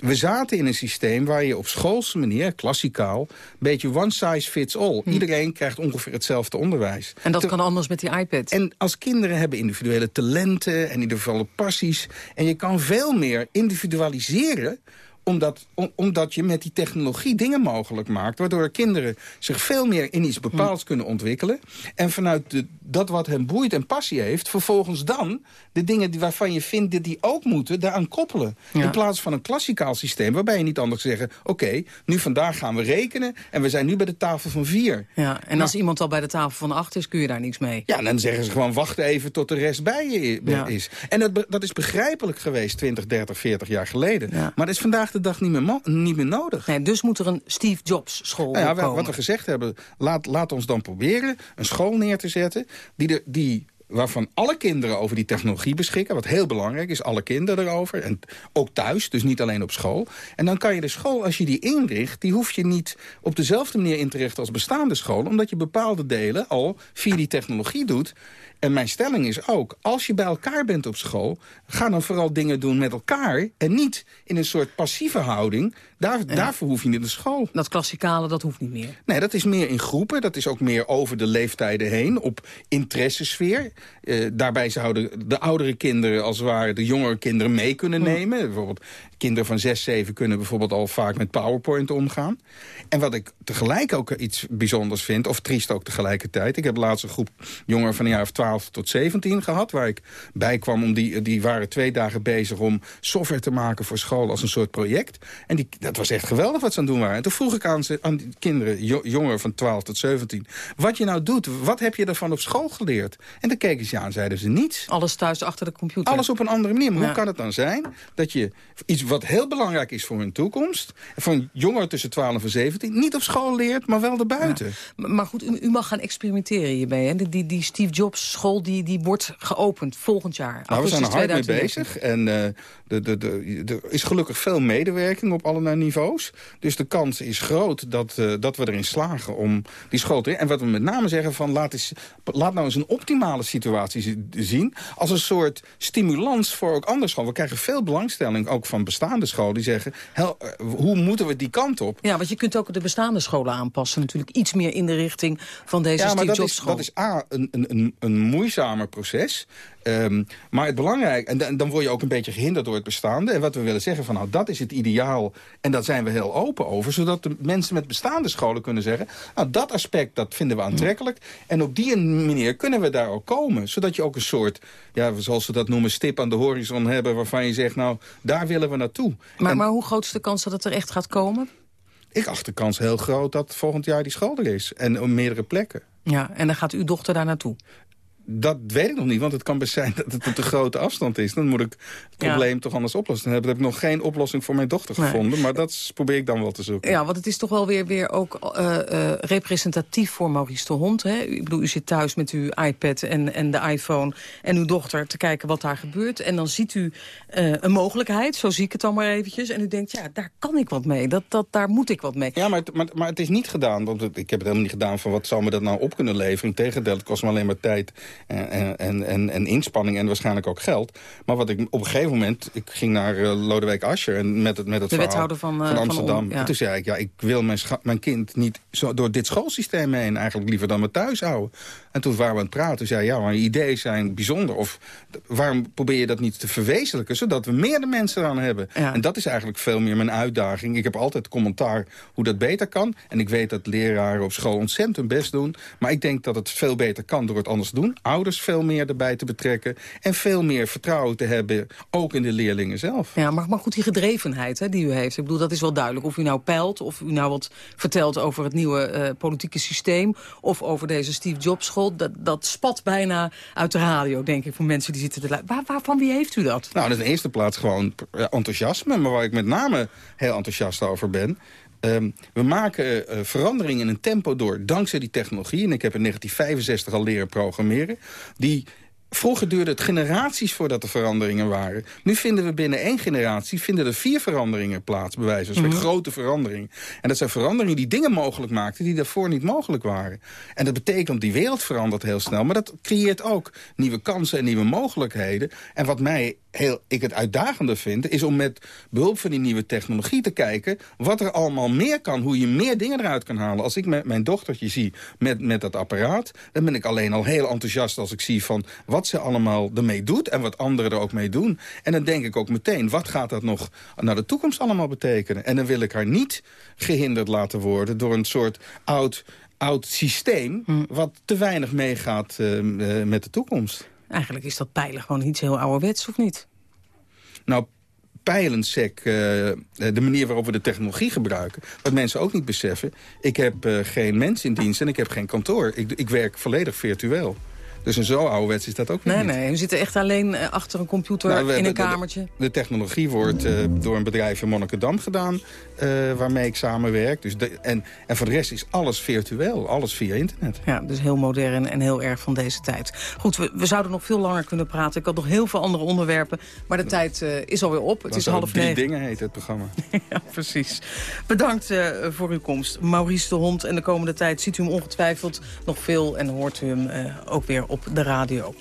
We zaten in een systeem waar je op schoolse manier, klassikaal... een beetje one size fits all. Iedereen krijgt ongeveer hetzelfde onderwijs. En dat Ter- kan anders met die iPad. en als kinderen hebben individuele talenten en individuele passies... en je kan veel meer individualiseren omdat, om- omdat je met die technologie dingen mogelijk maakt... waardoor kinderen zich veel meer in iets bepaalds kunnen ontwikkelen... en vanuit de, dat wat hen boeit en passie heeft... vervolgens dan de dingen die, waarvan je vindt dat die ook moeten... daaraan koppelen. Ja. In plaats van een klassikaal systeem... waarbij je niet anders zeggen... oké, nu vandaag gaan we rekenen... en we zijn nu bij de tafel van vier. Ja, en als iemand al bij de tafel van acht is, kun je daar niks mee. Ja, dan zeggen ze gewoon wacht even tot de rest bij je i- Ja. is. En dat, dat is begrijpelijk geweest 20, 30, 40 jaar geleden. Maar dat is vandaag de dag niet meer, niet meer nodig. Nee, dus moet er een Steve Jobs school nou ja, komen. Wat we gezegd hebben, laat, laat ons dan proberen een school neer te zetten... die, de, die waarvan alle kinderen over die technologie beschikken. Wat heel belangrijk is, alle kinderen erover. En ook thuis, dus niet alleen op school. En dan kan je de school, als je die inricht... die hoef je niet op dezelfde manier in te richten als bestaande scholen... omdat je bepaalde delen al via die technologie doet... En mijn stelling is ook, als je bij elkaar bent op school... ga dan vooral dingen doen met elkaar... en niet in een soort passieve houding. Daar, Daarvoor hoef je niet naar school. Dat klassikale, dat hoeft niet meer. Nee, dat is meer in groepen. Dat is ook meer over de leeftijden heen, op interessesfeer. Uh, daarbij zouden de oudere kinderen, als het ware, de jongere kinderen mee kunnen nemen. Bijvoorbeeld kinderen van 6, 7 kunnen bijvoorbeeld al vaak met PowerPoint omgaan. En wat ik tegelijk ook iets bijzonders vind, of triest ook tegelijkertijd... ik heb laatst een groep jongeren van een jaar of 12 tot 17 gehad... waar ik bij kwam, om die, die waren twee dagen bezig om software te maken voor school als een soort project. En die, dat was echt geweldig wat ze aan het doen waren. En toen vroeg ik aan, ze, aan die kinderen, jongeren van 12 tot 17... wat je nou doet, wat heb je ervan op school geleerd? En dan keken ze aan en zeiden ze niets. Alles thuis achter de computer. Alles op een andere manier. Maar hoe kan het dan zijn dat je iets wat heel belangrijk is voor hun toekomst... van jongeren tussen 12 en 17 niet op school leert, maar wel erbuiten? Ja. Maar goed, u, u, mag gaan experimenteren hierbij. Hè? Die, die Steve Jobs school die, die wordt geopend volgend jaar. Nou, we zijn er hard mee bezig. En uh, de, de, de, er is gelukkig veel medewerking op allerlei niveaus. Dus de kans is groot dat, uh, dat we erin slagen om die school te... En wat we met name zeggen van laat, eens, laat nou eens een optimale situatie zien... als een soort stimulans voor ook scholen. We krijgen veel belangstelling ook van bestaande scholen die zeggen... Hel, uh, hoe moeten we die kant op? Ja, want je kunt ook de bestaande scholen aanpassen. Natuurlijk iets meer in de richting van deze ja, maar Jobs school. dat is A, een, een, een moeizamer proces. Um, maar het belangrijk, en dan, dan word je ook een beetje gehinderd door het bestaande. En wat we willen zeggen van nou, dat is het ideaal. En daar zijn we heel open over. Zodat de mensen met bestaande scholen kunnen zeggen... nou, dat aspect, dat vinden we aantrekkelijk. En op die manier kunnen we daar ook komen. Zodat je ook een soort, ja, zoals ze dat noemen, stip aan de horizon hebben... waarvan je zegt, nou, daar willen we naartoe. Maar, en, maar hoe groot is de kans dat het er echt gaat komen? Ik acht de kans heel groot dat volgend jaar die school er is. En op meerdere plekken. Ja, en dan gaat uw dochter daar naartoe? Dat weet ik nog niet, want het kan best zijn dat het op te grote afstand is. Dan moet ik het probleem ja. toch anders oplossen. Dan heb, heb ik nog geen oplossing voor mijn dochter nee. gevonden. Maar dat probeer ik dan wel te zoeken. Ja, want het is toch wel weer, weer ook uh, uh, representatief voor Maurice de Hond. Hè? Ik bedoel, u zit thuis met uw iPad en, en de iPhone en uw dochter te kijken wat daar gebeurt. En dan ziet u uh, een mogelijkheid, zo zie ik het dan maar eventjes. En u denkt, ja, daar kan ik wat mee. Dat, dat, daar moet ik wat mee. Ja, maar, maar, maar het is niet gedaan. Want ik heb het helemaal niet gedaan van wat zou me dat nou op kunnen leveren. Integendeel, het kost me alleen maar tijd en, en, en, en inspanning en waarschijnlijk ook geld. Maar wat ik op een gegeven moment... Ik ging naar uh, Lodewijk Asscher en met het, met het de wethouder van, uh, van Amsterdam. Van, ja. En toen zei ik, ja, ik wil mijn, mijn kind niet zo door dit schoolsysteem heen... eigenlijk liever dan me thuis houden. En toen waren we aan het praten. Zei ja, maar je ideeën zijn bijzonder. Of waarom probeer je dat niet te verwezenlijken... zodat we meer de mensen aan hebben? Ja. En dat is eigenlijk veel meer mijn uitdaging. Ik heb altijd commentaar hoe dat beter kan. En ik weet dat leraren op school ontzettend hun best doen. Maar ik denk dat het veel beter kan door het anders te doen. Ouders veel meer erbij te betrekken. En veel meer vertrouwen te hebben, ook in de leerlingen zelf. Ja, maar, maar goed, die gedrevenheid hè, die u heeft. Ik bedoel, dat is wel duidelijk. Of u nou peilt, of u nou wat vertelt over het nieuwe uh, politieke systeem... of over deze Steve Jobs school. Dat, dat spat bijna uit de radio, denk ik, voor mensen die zitten te luisteren. Waar, waarvan wie heeft u dat? Nou, in de eerste plaats gewoon enthousiasme. Maar waar ik met name heel enthousiast over ben... Um, we maken uh, veranderingen in een tempo door dankzij die technologie. En ik heb in 1965 al leren programmeren. Die Vroeger duurde het generaties voordat er veranderingen waren. Nu vinden we binnen één generatie vinden er vier veranderingen plaats, bij wijze van mm -hmm. grote veranderingen. En dat zijn veranderingen die dingen mogelijk maakten die daarvoor niet mogelijk waren. En dat betekent, die wereld verandert heel snel, maar dat creëert ook nieuwe kansen en nieuwe mogelijkheden. En wat mij heel, ik het uitdagende vind, is om met behulp van die nieuwe technologie te kijken wat er allemaal meer kan, hoe je meer dingen eruit kan halen. Als ik met mijn dochtertje zie met, met dat apparaat, dan ben ik alleen al heel enthousiast als ik zie van wat ze allemaal ermee doet en wat anderen er ook mee doen. En dan denk ik ook meteen, wat gaat dat nog naar de toekomst allemaal betekenen? En dan wil ik haar niet gehinderd laten worden door een soort oud, oud systeem... Hm. wat te weinig meegaat uh, uh, met de toekomst. Eigenlijk is dat peilen gewoon iets heel ouderwets, of niet? Nou, pijlensec, uh, de manier waarop we de technologie gebruiken. Wat mensen ook niet beseffen. Ik heb uh, geen mensen in dienst en ik heb geen kantoor. Ik, ik werk volledig virtueel. Dus een zo ouderwets is dat ook nee, niet. Nee, we zitten echt alleen uh, achter een computer nou, in een kamertje. De, de, technologie wordt uh, door een bedrijf in Monnikendam gedaan... Uh, waarmee ik samenwerk. Dus de, en, en voor de rest is alles virtueel, alles via internet. Ja, dus heel modern en heel erg van deze tijd. Goed, we, we zouden nog veel langer kunnen praten. Ik had nog heel veel andere onderwerpen, maar de tijd is alweer op. Het is half drie negen. dingen heet het programma. ja, precies. Bedankt voor uw komst. Maurice de Hond en de komende tijd ziet u hem ongetwijfeld nog veel... en hoort u hem ook weer op de radio.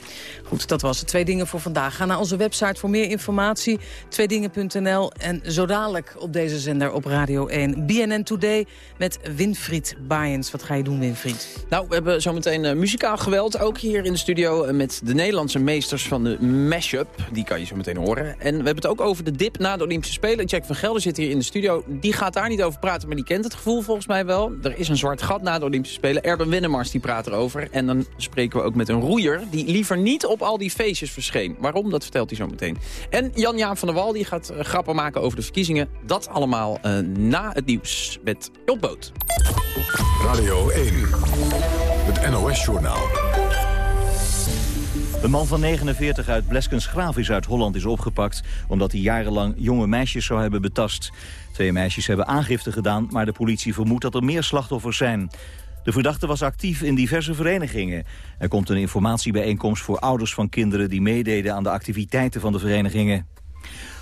Goed, dat was het. Twee dingen voor vandaag. Ga naar onze website voor meer informatie. Tweedingen.nl. En zo dadelijk op deze zender op Radio 1. BNN Today met Winfried Baaiens. Wat ga je doen, Winfried? Nou, we hebben zometeen uh, muzikaal geweld. Ook hier in de studio uh, met de Nederlandse meesters van de mashup. Die kan je zo meteen horen. En we hebben het ook over de dip na de Olympische Spelen. Jack van Gelder zit hier in de studio. Die gaat daar niet over praten, maar die kent het gevoel volgens mij wel. Er is een zwart gat na de Olympische Spelen. Erben Wennemars die praat erover. En dan spreken we ook met een roeier die liever niet op al die feestjes verscheen. Waarom, dat vertelt hij zo meteen. En Jan-Jaap van der Wal die gaat grappen maken over de verkiezingen. Dat allemaal uh, na het nieuws met Jotboot. Radio 1, het NOS-journaal. Een man van 49 uit Bleskensgraaf is uit Holland is opgepakt... omdat hij jarenlang jonge meisjes zou hebben betast. Twee meisjes hebben aangifte gedaan, maar de politie vermoedt dat er meer slachtoffers zijn. De verdachte was actief in diverse verenigingen. Er komt een informatiebijeenkomst voor ouders van kinderen... die meededen aan de activiteiten van de verenigingen.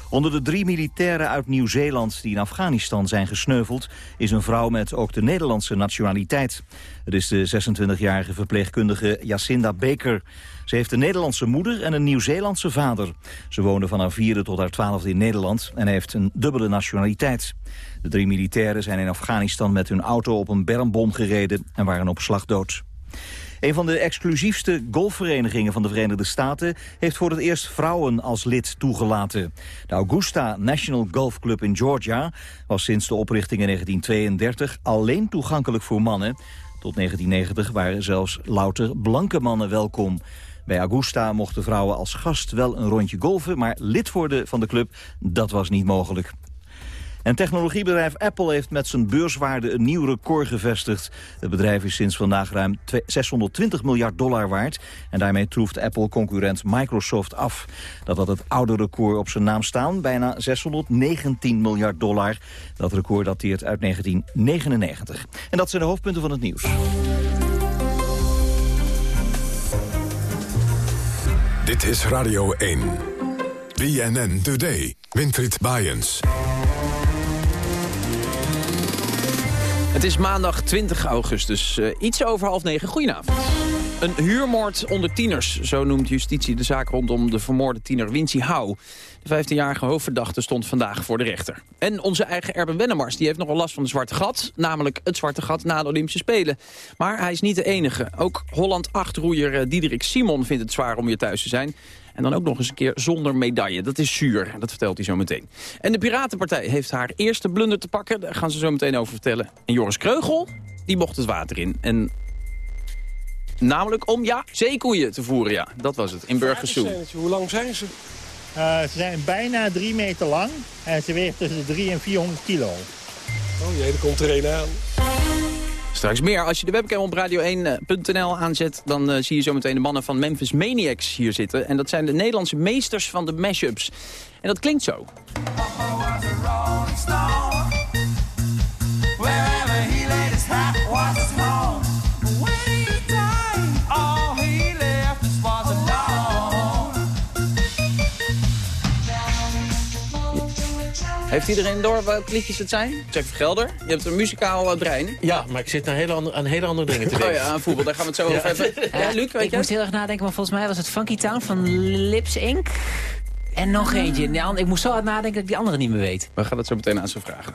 Onder de drie militairen uit Nieuw-Zeeland die in Afghanistan zijn gesneuveld... is een vrouw met ook de Nederlandse nationaliteit. Het is de 26-jarige verpleegkundige Jacinda Baker. Ze heeft een Nederlandse moeder en een Nieuw-Zeelandse vader. Ze woonde van haar vierde tot haar twaalfde in Nederland... en heeft een dubbele nationaliteit. De drie militairen zijn in Afghanistan met hun auto op een bermbom gereden... en waren op slag dood. Een van de exclusiefste golfverenigingen van de Verenigde Staten... heeft voor het eerst vrouwen als lid toegelaten. De Augusta National Golf Club in Georgia was sinds de oprichting in 1932 alleen toegankelijk voor mannen. Tot 1990 waren zelfs louter blanke mannen welkom. Bij Augusta mochten vrouwen als gast wel een rondje golfen... maar lid worden van de club, dat was niet mogelijk. En technologiebedrijf Apple heeft met zijn beurswaarde een nieuw record gevestigd. Het bedrijf is sinds vandaag ruim 620 miljard dollar waard. En daarmee troeft Apple concurrent Microsoft af. Dat had het oude record op zijn naam staan, bijna 619 miljard dollar. Dat record dateert uit 1999. En dat zijn de hoofdpunten van het nieuws. Dit is Radio 1. BNN Today. Winfried Baaiens. Het is maandag 20 augustus, uh, iets over half negen. Goedenavond. Een huurmoord onder tieners, zo noemt justitie de zaak rondom de vermoorde tiener Wincy Hou. De 15-jarige hoofdverdachte stond vandaag voor de rechter. En onze eigen Erben Wennemars die heeft nogal last van het zwarte gat. Namelijk het zwarte gat na de Olympische Spelen. Maar hij is niet de enige. Ook Holland 8-roeier Diederik Simon vindt het zwaar om weer thuis te zijn. En dan ook nog eens een keer zonder medaille. Dat is zuur, dat vertelt hij zo meteen. En de Piratenpartij heeft haar eerste blunder te pakken. Daar gaan ze zo meteen over vertellen. En Joris Kreugel, die mocht het water in. En namelijk om, ja, zeekoeien te voeren, ja. Dat was het, in Burgersoe. Hoe lang zijn ze? Uh, ze zijn bijna drie meter lang. En ze weegt tussen 3 en 400 kilo. Oh jee, er komt er een aan. Straks meer. Als je de webcam op radio1.nl aanzet... dan uh, zie je zo meteen de mannen van Memphis Maniacs hier zitten. En dat zijn de Nederlandse meesters van de mashups. En dat klinkt zo. Heeft iedereen door welke liedjes het zijn? Jack Gelder, je hebt een muzikaal brein. Ja, maar ik zit aan hele andere, aan hele andere dingen te denken. Oh ja, aan voetbal, daar gaan we het zo over hebben. Ja, Luc, weet ik je? moest heel erg nadenken, maar volgens mij was het Funky Town van Lips Inc. En nog eentje. Ja, ik moest zo hard nadenken dat ik die andere niet meer weet. We gaan het zo meteen aan ze vragen.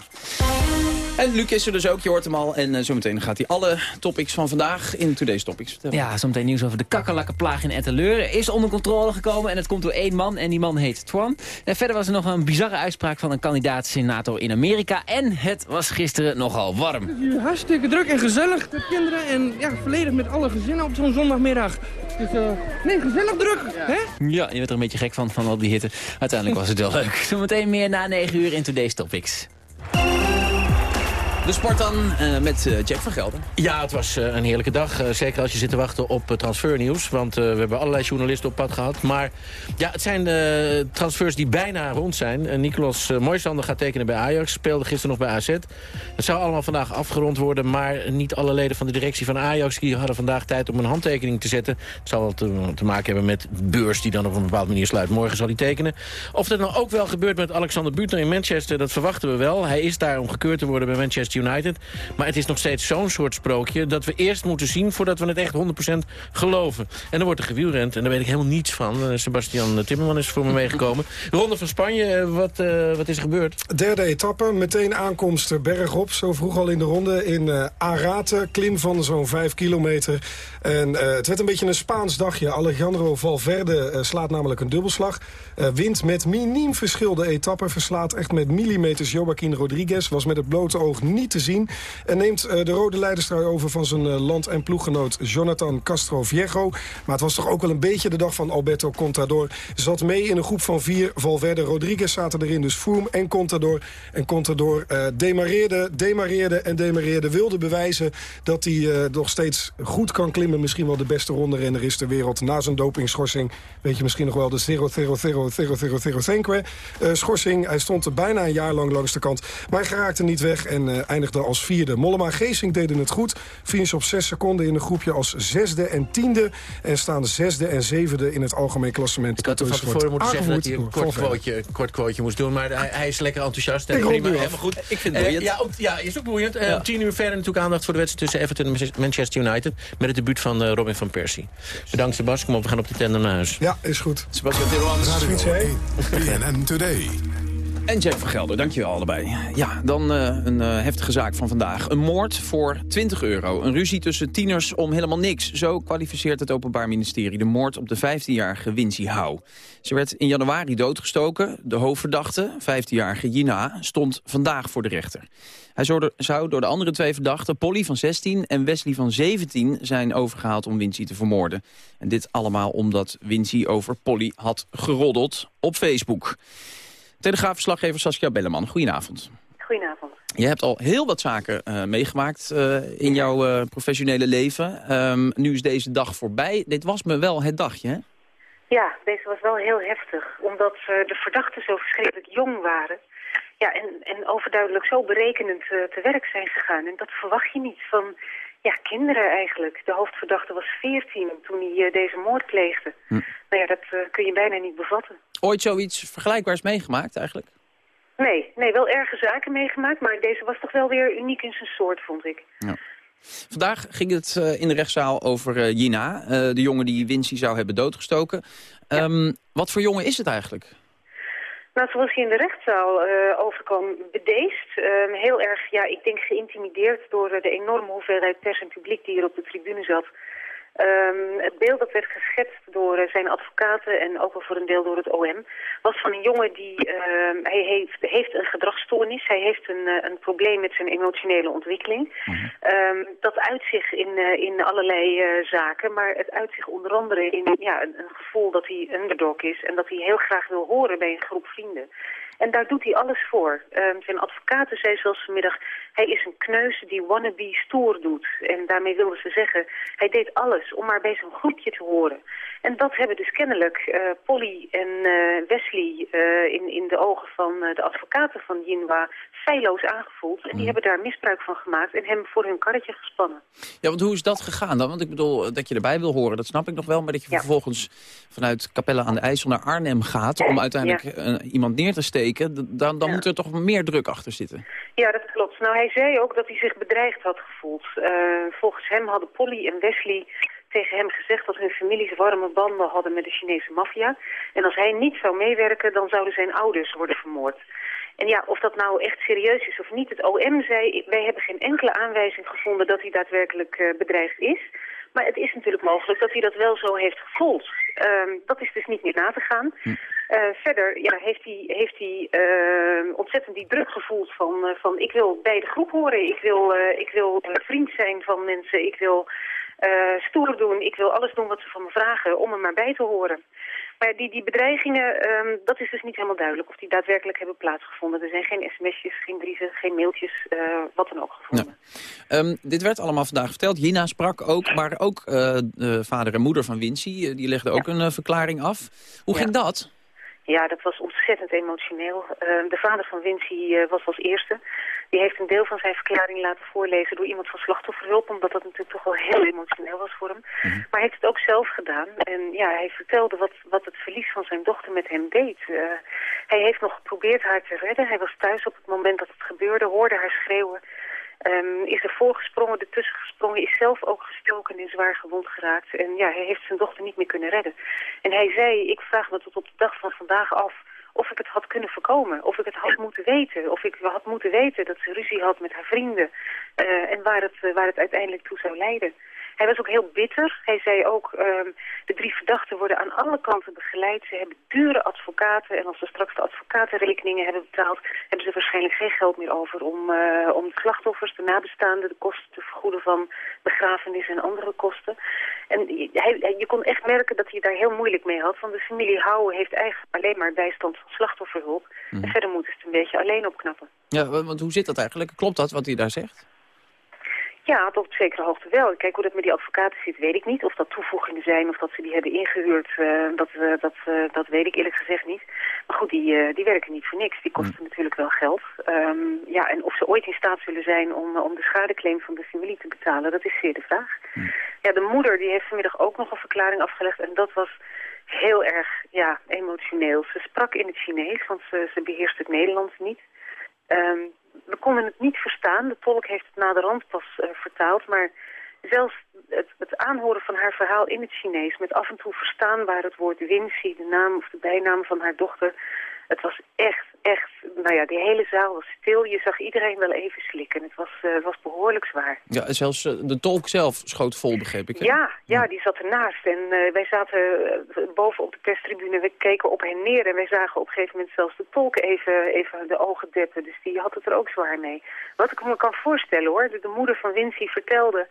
En Luc is er dus ook, je hoort hem al. En uh, zometeen gaat hij alle topics van vandaag in Today's Topics vertellen. Ja, zometeen nieuws over de kakkerlakkenplaag in Etteleur. Is onder controle gekomen en het komt door één man. En die man heet Twan. En verder was er nog een bizarre uitspraak van een kandidaat-senator in Amerika. En het was gisteren nogal warm. Het is hartstikke druk en gezellig met kinderen. En ja, volledig met alle gezinnen op zo'n zondagmiddag. Dus uh, nee, gezellig druk, ja. hè? Ja, je werd er een beetje gek van, van al die hitte. Uiteindelijk was het wel leuk. Zometeen meer na 9 uur in Today's Topics. De sport uh, met uh, Jack van Gelder. Ja, het was uh, een heerlijke dag. zeker als je zit te wachten op transfernieuws. Want we hebben allerlei journalisten op pad gehad. Maar ja, het zijn transfers die bijna rond zijn. Nicolas Moisander gaat tekenen bij Ajax. Speelde gisteren nog bij AZ. Het zou allemaal vandaag afgerond worden. Maar niet alle leden van de directie van Ajax... die hadden vandaag tijd om een handtekening te zetten. Het zal te, te maken hebben met beurs die dan op een bepaalde manier sluit. Morgen zal hij tekenen. Of dat nou ook wel gebeurt met Alexander Butner in Manchester... dat verwachten we wel. Hij is daar om gekeurd te worden bij Manchester United. Maar het is nog steeds zo'n soort sprookje... dat we eerst moeten zien voordat we het echt 100% geloven. En dan wordt er gewielrend en daar weet ik helemaal niets van. Uh, Sebastian Timmerman is voor me meegekomen. Ronde van Spanje, uh, wat, uh, wat is er gebeurd? Derde etappe, meteen aankomst bergop. Zo vroeg al in de ronde in Arate. Klim van zo'n 5 kilometer. En het werd een beetje een Spaans dagje. Alejandro Valverde slaat namelijk een dubbelslag. wint met miniem verschil de etappe. Verslaat echt met millimeters Joaquin Rodriguez. Was met het blote oog niet te zien. En neemt uh, de rode leiderstrui over van zijn uh, land- en ploeggenoot Jonathan Castro Viejo. Maar het was toch ook wel een beetje de dag van Alberto Contador. Zat mee in een groep van vier. Valverde, Rodriguez zaten erin. Dus Froome en Contador. En Contador uh, demareerde, demareerde en demareerde. Wilde bewijzen dat hij nog steeds goed kan klimmen. Misschien wel de beste ronderenner is ter wereld. Na zijn dopingschorsing weet je misschien nog wel de 0 uh, schorsing. Hij stond er bijna een jaar lang langs de kant. Maar hij geraakte niet weg en uh, eindigde als vierde. Mollema Geesing deden het goed. Finish op zes seconden in een groepje als zesde en tiende. En staan zesde en zevende in het algemeen klassement. Ik had er van tevoren moeten zeggen dat hij een kort quoteje, kort quoteje moest doen. Maar hij, hij is lekker enthousiast. En prima, helemaal goed. Ik vind het boeiend. Uh, ja, ook, ja, is ook boeiend. Uh, ja. Tien uur verder natuurlijk aandacht voor de wedstrijd tussen Everton en Manchester United. Met het debuut van uh, Robin van Persie. Bedankt Sebastian. Kom op, we gaan op de tender naar huis. Ja, is goed. Sebastian Terouan. BNN Today. En Jack van Gelder, dankjewel allebei. Ja, dan uh, een uh, heftige zaak van vandaag. Een moord voor 20 euro. Een ruzie tussen tieners om helemaal niks. Zo kwalificeert het Openbaar Ministerie de moord op de 15-jarige Wincy Hou. Ze werd in januari doodgestoken. De hoofdverdachte, 15-jarige Jina, stond vandaag voor de rechter. Hij zou door de andere twee verdachten, Polly van 16 en Wesley van 17... zijn overgehaald om Wincy te vermoorden. En dit allemaal omdat Wincy over Polly had geroddeld op Facebook. Telegraafverslaggever Saskia Belleman, goedenavond. Goedenavond. Je hebt al heel wat zaken uh, meegemaakt uh, in jouw uh, professionele leven. Um, nu is deze dag voorbij. Dit was me wel het dagje, hè? Ja, deze was wel heel heftig. Omdat de verdachten zo verschrikkelijk jong waren. Ja, en, en overduidelijk zo berekenend te werk zijn gegaan. En dat verwacht je niet van ja, kinderen eigenlijk. De hoofdverdachte was 14 toen hij deze moord pleegde. Hm. Nou ja, dat kun je bijna niet bevatten. Ooit zoiets vergelijkbaars meegemaakt eigenlijk? Nee, nee, wel erge zaken meegemaakt, maar deze was toch wel weer uniek in zijn soort, vond ik. Ja. Vandaag ging het uh, in de rechtszaal over uh, Jina, uh, de jongen die Wincy zou hebben doodgestoken. Ja. Um, wat voor jongen is het eigenlijk? Nou, zoals hij in de rechtszaal uh, overkwam, bedeesd. Uh, heel erg, ja, ik denk geïntimideerd door de enorme hoeveelheid pers en publiek die er op de tribune zat. Um, het beeld dat werd geschetst door uh, zijn advocaten en ook wel voor een deel door het OM... was van een jongen die uh, hij heeft, heeft een gedragsstoornis. Hij heeft een, uh, een probleem met zijn emotionele ontwikkeling. Mm -hmm. um, dat uitzicht in, in allerlei zaken, maar het uitzicht onder andere in ja, een, een gevoel dat hij underdog is... en dat hij heel graag wil horen bij een groep vrienden. En daar doet hij alles voor. Um, zijn advocaten zei zelfs vanmiddag... hij is een kneus die wannabe stoer doet. En daarmee wilden ze zeggen... hij deed alles om maar bij zo'n groepje te horen. En dat hebben dus kennelijk uh, Polly en uh, Wesley... Uh, in, in de ogen van de advocaten van Jinwa feilloos aangevoeld. En die mm. hebben daar misbruik van gemaakt en hem voor hun karretje gespannen. Ja, want hoe is dat gegaan dan? Want ik bedoel, dat je erbij wil horen, dat snap ik nog wel. Maar dat je ja. vervolgens vanuit Capelle aan de IJssel naar Arnhem gaat... om uiteindelijk ja. iemand neer te steken... dan, dan ja. moet er toch meer druk achter zitten. Ja, dat klopt. Nou, hij zei ook dat hij zich bedreigd had gevoeld. Uh, volgens hem hadden Polly en Wesley tegen hem gezegd dat hun families warme banden hadden met de Chinese maffia. En als hij niet zou meewerken, dan zouden zijn ouders worden vermoord. En ja, of dat nou echt serieus is of niet, het OM zei... wij hebben geen enkele aanwijzing gevonden dat hij daadwerkelijk uh, bedreigd is. Maar het is natuurlijk mogelijk dat hij dat wel zo heeft gevoeld. Uh, dat is dus niet meer na te gaan. Uh, verder ja, heeft hij, heeft hij uh, ontzettend die druk gevoeld van, van... ik wil bij de groep horen, ik wil, ik wil vriend zijn van mensen, ik wil stoer doen... ik wil alles doen wat ze van me vragen om er maar bij te horen. Maar die, die bedreigingen, ehm, dat is dus niet helemaal duidelijk of die daadwerkelijk hebben plaatsgevonden. Er zijn geen sms'jes, geen brieven, geen mailtjes, uh, wat dan ook gevonden. Um, dit werd allemaal vandaag verteld. Jina sprak ook, maar ook uh, de vader en moeder van Wincy, die legden ook een verklaring af. Hoe ging dat? Ja, dat was ontzettend emotioneel. Ehm, de vader van Wincy was als eerste. Die heeft een deel van zijn verklaring laten voorlezen door iemand van slachtofferhulp, omdat dat natuurlijk toch wel heel emotioneel was voor hem. Mm -hmm. Maar hij heeft het ook zelf gedaan. En ja, hij vertelde wat, wat het verlies van zijn dochter met hem deed. Uh, hij heeft nog geprobeerd haar te redden. Hij was thuis op het moment dat het gebeurde, hoorde haar schreeuwen. Um, is er voorgesprongen, ertussen gesprongen, is zelf ook gestoken en zwaar gewond geraakt. En ja, hij heeft zijn dochter niet meer kunnen redden. En hij zei, ik vraag me tot op de dag van vandaag af of ik het had kunnen voorkomen. Of ik het had moeten weten. Of ik had moeten weten dat ze ruzie had met haar vrienden. Uh, en waar het, uh, waar het uiteindelijk toe zou leiden. Hij was ook heel bitter. Hij zei ook, um, de drie verdachten worden aan alle kanten begeleid. Ze hebben dure advocaten. En als ze straks de advocatenrekeningen hebben betaald... hebben ze waarschijnlijk geen geld meer over om, uh, om de slachtoffers, de nabestaanden... de kosten te vergoeden van begrafenis en andere kosten. En hij, je kon echt merken dat hij daar heel moeilijk mee had. Want de familie Houwe heeft eigenlijk alleen maar bijstand van slachtofferhulp. Mm. En verder moeten ze het een beetje alleen opknappen. Ja, want hoe zit dat eigenlijk? Klopt dat wat hij daar zegt? Ja, tot op zekere hoogte wel. Kijk, hoe dat met die advocaten zit, weet ik niet. Of dat toevoegingen zijn of dat ze die hebben ingehuurd, uh, dat, uh, dat, uh, dat weet ik eerlijk gezegd niet. Maar goed, die, die werken niet voor niks. Die kosten mm. natuurlijk wel geld. Um, ja, en of ze ooit in staat zullen zijn om, om de schadeclaim van de familie te betalen, dat is zeer de vraag. Mm. Ja, de moeder die heeft vanmiddag ook nog een verklaring afgelegd en dat was heel erg ja, emotioneel. Ze sprak in het Chinees, want ze, ze beheerst het Nederlands niet. Um, we konden het niet verstaan. De tolk heeft het na de rand pas uh, vertaald. Maar zelfs het, het, aanhoren van haar verhaal in het Chinees... met af en toe verstaanbaar het woord Wincy, de naam of de bijnaam van haar dochter... Het was echt, echt, nou ja, die hele zaal was stil. Je zag iedereen wel even slikken. Het was, uh, was behoorlijk zwaar. Ja, en zelfs uh, de tolk zelf schoot vol, begreep ik. Hè? Ja, ja, die zat ernaast. En uh, wij zaten boven op de perstribune. We keken op hen neer en wij zagen op een gegeven moment zelfs de tolk even, even de ogen deppen. Dus die had het er ook zwaar mee. Wat ik me kan voorstellen hoor, de, de moeder van Wincy vertelde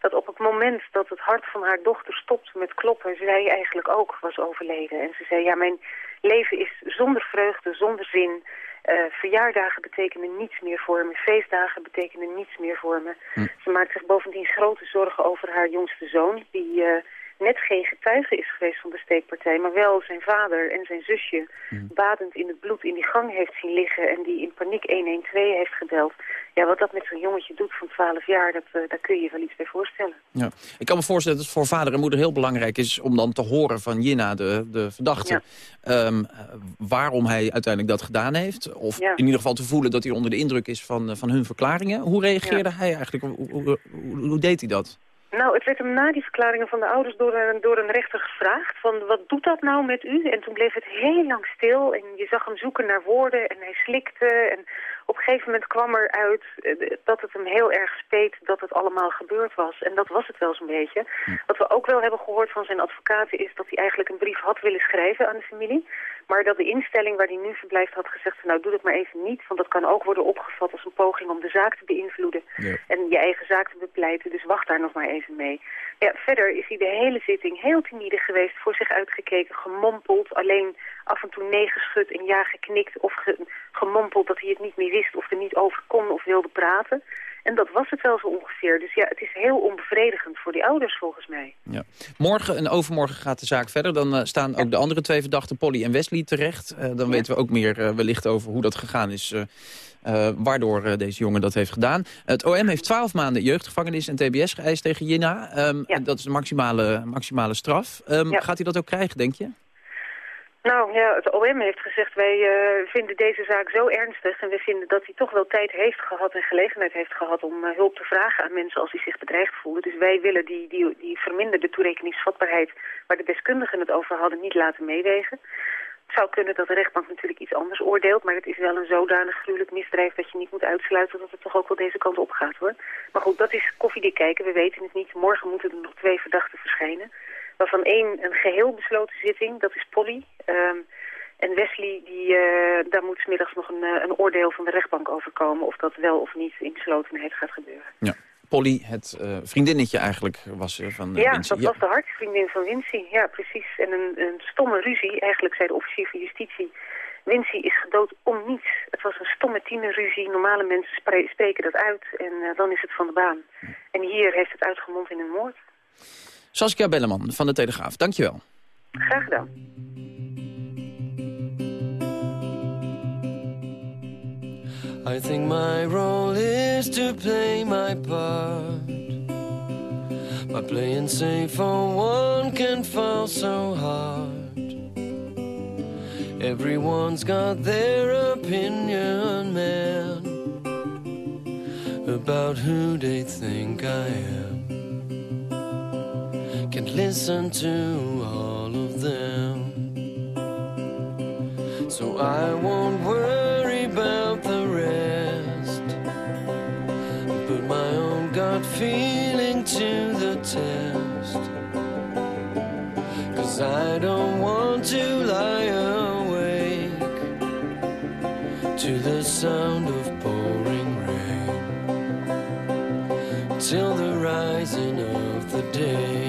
dat op het moment dat het hart van haar dochter stopte met kloppen, zij eigenlijk ook was overleden. En ze zei, ja, mijn leven is zonder vreugde, zonder zin. Uh, verjaardagen betekenen niets meer voor me. Feestdagen betekenen niets meer voor me. Hm. Ze maakt zich bovendien grote zorgen over haar jongste zoon... die uh, net geen getuige is geweest van de steekpartij... maar wel zijn vader en zijn zusje mm. badend in het bloed in die gang heeft zien liggen... en die in paniek 112 heeft gebeld. Ja, wat dat met zo'n jongetje doet van 12 jaar, dat, uh, daar kun je je wel iets bij voorstellen. Ja. Ik kan me voorstellen dat het voor vader en moeder heel belangrijk is... om dan te horen van Jina, de, de verdachte, ja. um, waarom hij uiteindelijk dat gedaan heeft. Of ja. in ieder geval te voelen dat hij onder de indruk is van, van hun verklaringen. Hoe reageerde hij eigenlijk? Hoe, hoe, hoe, hoe deed hij dat? Nou, het werd hem na die verklaringen van de ouders door een, door een rechter gevraagd van wat doet dat nou met u? En toen bleef het heel lang stil en je zag hem zoeken naar woorden en hij slikte. En op een gegeven moment kwam er uit dat het hem heel erg speet dat het allemaal gebeurd was. En dat was het wel zo'n beetje. Wat we ook wel hebben gehoord van zijn advocaten is dat hij eigenlijk een brief had willen schrijven aan de familie. Maar dat de instelling waar hij nu verblijft had gezegd... Van, nou, doe dat maar even niet, want dat kan ook worden opgevat als een poging om de zaak te beïnvloeden. Ja. En je eigen zaak te bepleiten, dus wacht daar nog maar even mee. Ja, verder is hij de hele zitting heel timide geweest, voor zich uitgekeken, gemompeld. Alleen af en toe neergeschud en ja geknikt of ge gemompeld dat hij het niet meer wist of er niet over kon of wilde praten. En dat was het wel zo ongeveer. Dus ja, het is heel onbevredigend voor die ouders volgens mij. Ja. Morgen en overmorgen gaat de zaak verder. Dan uh, staan ook de andere twee verdachten, Polly en Wesley, terecht. Uh, dan ja. weten we ook meer uh, wellicht over hoe dat gegaan is... waardoor deze jongen dat heeft gedaan. Het OM heeft 12 maanden jeugdgevangenis en tbs geëist tegen Jina. Um, dat is de maximale, maximale straf. Um, gaat hij dat ook krijgen, denk je? Nou ja, het OM heeft gezegd, wij uh, vinden deze zaak zo ernstig... en we vinden dat hij toch wel tijd heeft gehad en gelegenheid heeft gehad... om uh, hulp te vragen aan mensen als hij zich bedreigd voelde. Dus wij willen die, die, die verminderde toerekeningsvatbaarheid... waar de deskundigen het over hadden, niet laten meewegen. Het zou kunnen dat de rechtbank natuurlijk iets anders oordeelt... maar het is wel een zodanig gruwelijk misdrijf dat je niet moet uitsluiten... dat het toch ook wel deze kant op gaat, hoor. Maar goed, dat is koffiedik kijken, we weten het niet. Morgen moeten er nog twee verdachten verschijnen waarvan één een geheel besloten zitting, dat is Polly. Um, en Wesley, die, uh, daar moet smiddags nog een, een oordeel van de rechtbank over komen... of dat wel of niet in beslotenheid gaat gebeuren. Ja. Polly, het eh, vriendinnetje eigenlijk was eh, van uh, Ja, dat was de hartsvriendin van Wincy. Ja, precies. En een, een stomme ruzie. Eigenlijk zei de officier van justitie... Wincy is gedood om niets. Het was een stomme tienerruzie. Normale mensen spre- spreken dat uit en eh, dan is het van de baan. En hier heeft het uitgemond in een moord. Saskia Belleman van de Telegraaf, dankjewel. Graag gedaan. I think my role is to play my part. By playing safe for one can fall so hard. Everyone's got their opinion, man, about who they think I am. Listen to all of them. So I won't worry about the rest. Put my own gut feeling to the test. Cause I don't want to lie awake to the sound of pouring rain till the rising of the day.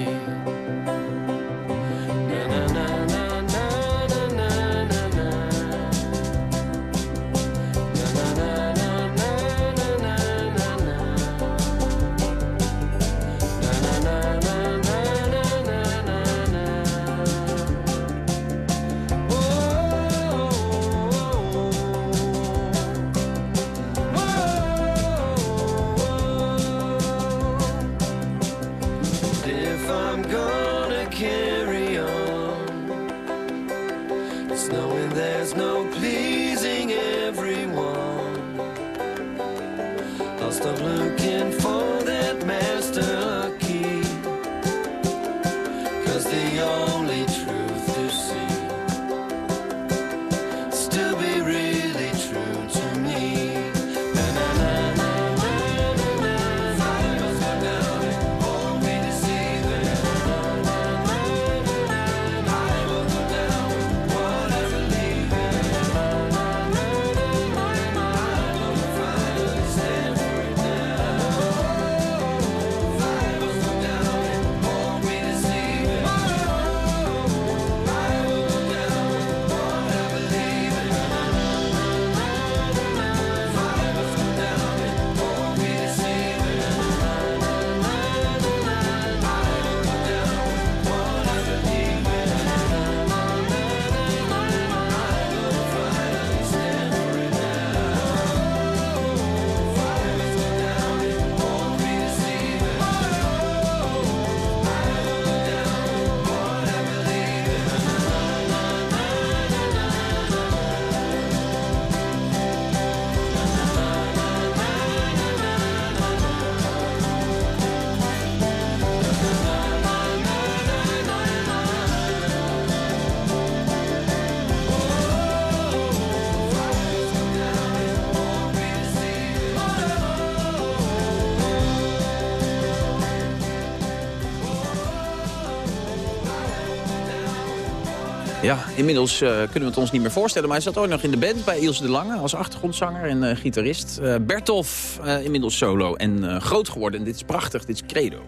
Ja, inmiddels eh, kunnen we het ons niet meer voorstellen. Maar hij zat ook nog in de band bij Ilse de Lange als achtergrondzanger en eh, gitarist. Eh Bertolf, inmiddels solo en groot geworden. En dit is prachtig, dit is Credo.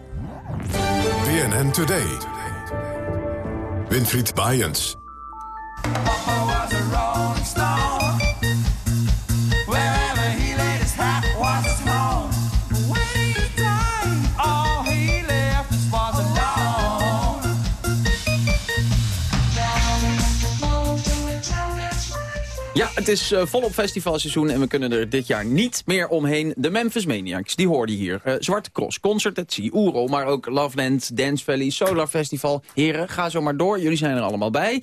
BNN Today. Winfried Bajens. Het is eh, volop festivalseizoen en we kunnen er dit jaar niet meer omheen. De Memphis Maniacs, die hoorde je hier. Eh, Zwarte Cross, Concert at Sea, Oerol, maar ook Loveland, Dance Valley, Solar Festival. Heren, ga zo maar door. Jullie zijn er allemaal bij.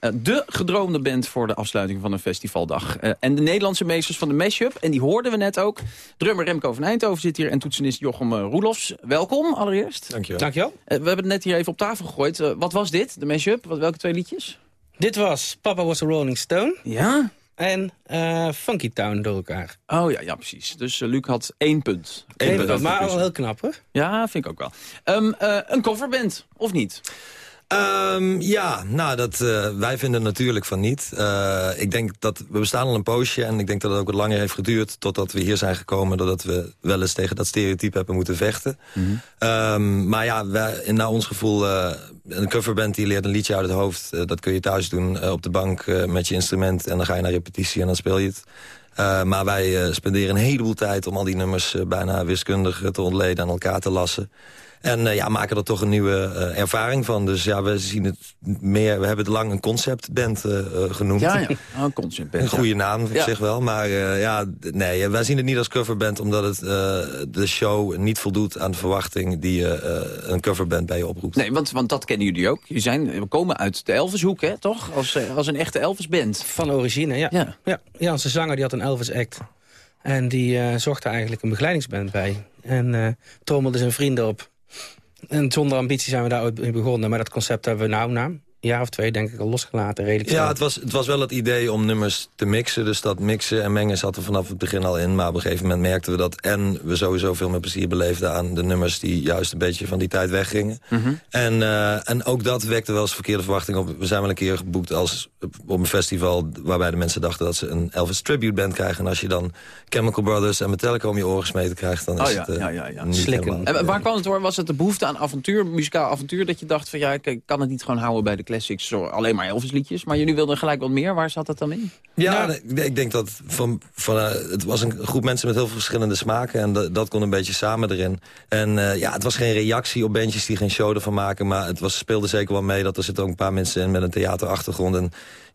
Eh, de gedroomde band voor de afsluiting van een festivaldag. Eh, en de Nederlandse meesters van de mashup. En die hoorden we net ook. Drummer Remco van Eindhoven zit hier en toetsenist Jochem uh, Roelofs. Welkom allereerst. Dankjewel. Dankjewel. Uh, we hebben het net hier even op tafel gegooid. Uh, wat was dit, de mashup? Wat, welke twee liedjes? Dit was Papa Was a Rolling Stone. Ja? En uh, Funky Town door elkaar. Oh ja, ja precies. Dus uh, Luc had één punt. Eén punt, maar wel heel knap hoor. Ja, vind ik ook wel. Um, uh, een coverband, of niet? Ehm, ja, nou, dat, eh, wij vinden natuurlijk van niet. Eh, ik denk dat we bestaan al een poosje en ik denk dat het ook wat langer heeft geduurd... totdat we hier zijn gekomen, doordat we wel eens tegen dat stereotype hebben moeten vechten. Ehm, maar ja, wij, naar ons gevoel, eh, een coverband die leert een liedje uit het hoofd. dat kun je thuis doen op de bank met je instrument en dan ga je naar repetitie en dan speel je het. Maar wij spenderen een heleboel tijd om al die nummers bijna wiskundig te ontleden aan elkaar te lassen. En eh, ja, maken er toch een nieuwe eh, ervaring van. Dus ja, we zien het meer. We hebben het lang een conceptband eh, genoemd. Ja, ja. Oh, een conceptband. Een goede naam op Ja. zich wel. Maar eh, ja, nee, wij zien het niet als coverband... omdat het, eh, de show niet voldoet aan de verwachting... die een coverband bij je oproept. Nee, want, want dat kennen jullie ook. Je zijn, we komen uit de Elvishoek, hè, toch? Als, als een echte Elvis-band. Van origine, ja. Ja. ja. ja. onze zanger die had een Elvis act. En die eh, zocht er eigenlijk een begeleidingsband bij. En eh trommelde zijn vrienden op. En zonder ambitie zijn we daar ooit mee begonnen. Maar dat concept hebben we nou na een jaar of twee denk ik al losgelaten. Redelijk Ja, het was, het was wel het idee om nummers te mixen. Dus dat mixen en mengen zat er vanaf het begin al in. Maar op een gegeven moment merkten we dat... en we sowieso veel meer plezier beleefden aan de nummers... die juist een beetje van die tijd weggingen. Mhm. En, eh, en ook dat wekte wel eens verkeerde verwachting op. We zijn wel een keer geboekt als, op een festival... waarbij de mensen dachten dat ze een Elvis Tribute Band krijgen. En als je dan Chemical Brothers en Metallica om je oren gesmeten krijgt... dan is Oh ja, het eh, ja, ja, ja. niet helemaal- En waar kwam het door? Was het de behoefte aan avontuur, muzikaal avontuur... dat je dacht van ja, ik ik kan het niet gewoon houden bij de classics... Zo, alleen maar Elvis liedjes, maar jullie wilden gelijk wat meer. Waar zat dat dan in? Ja, nee, ik- ik denk dat van, van, eh, het was een groep mensen met heel veel verschillende smaken. En dat, dat kon een beetje samen erin. En eh, ja, het was geen reactie op bandjes die geen show ervan maken. Maar het was, speelde zeker wel mee dat er zitten ook een paar mensen in met een theaterachtergrond. En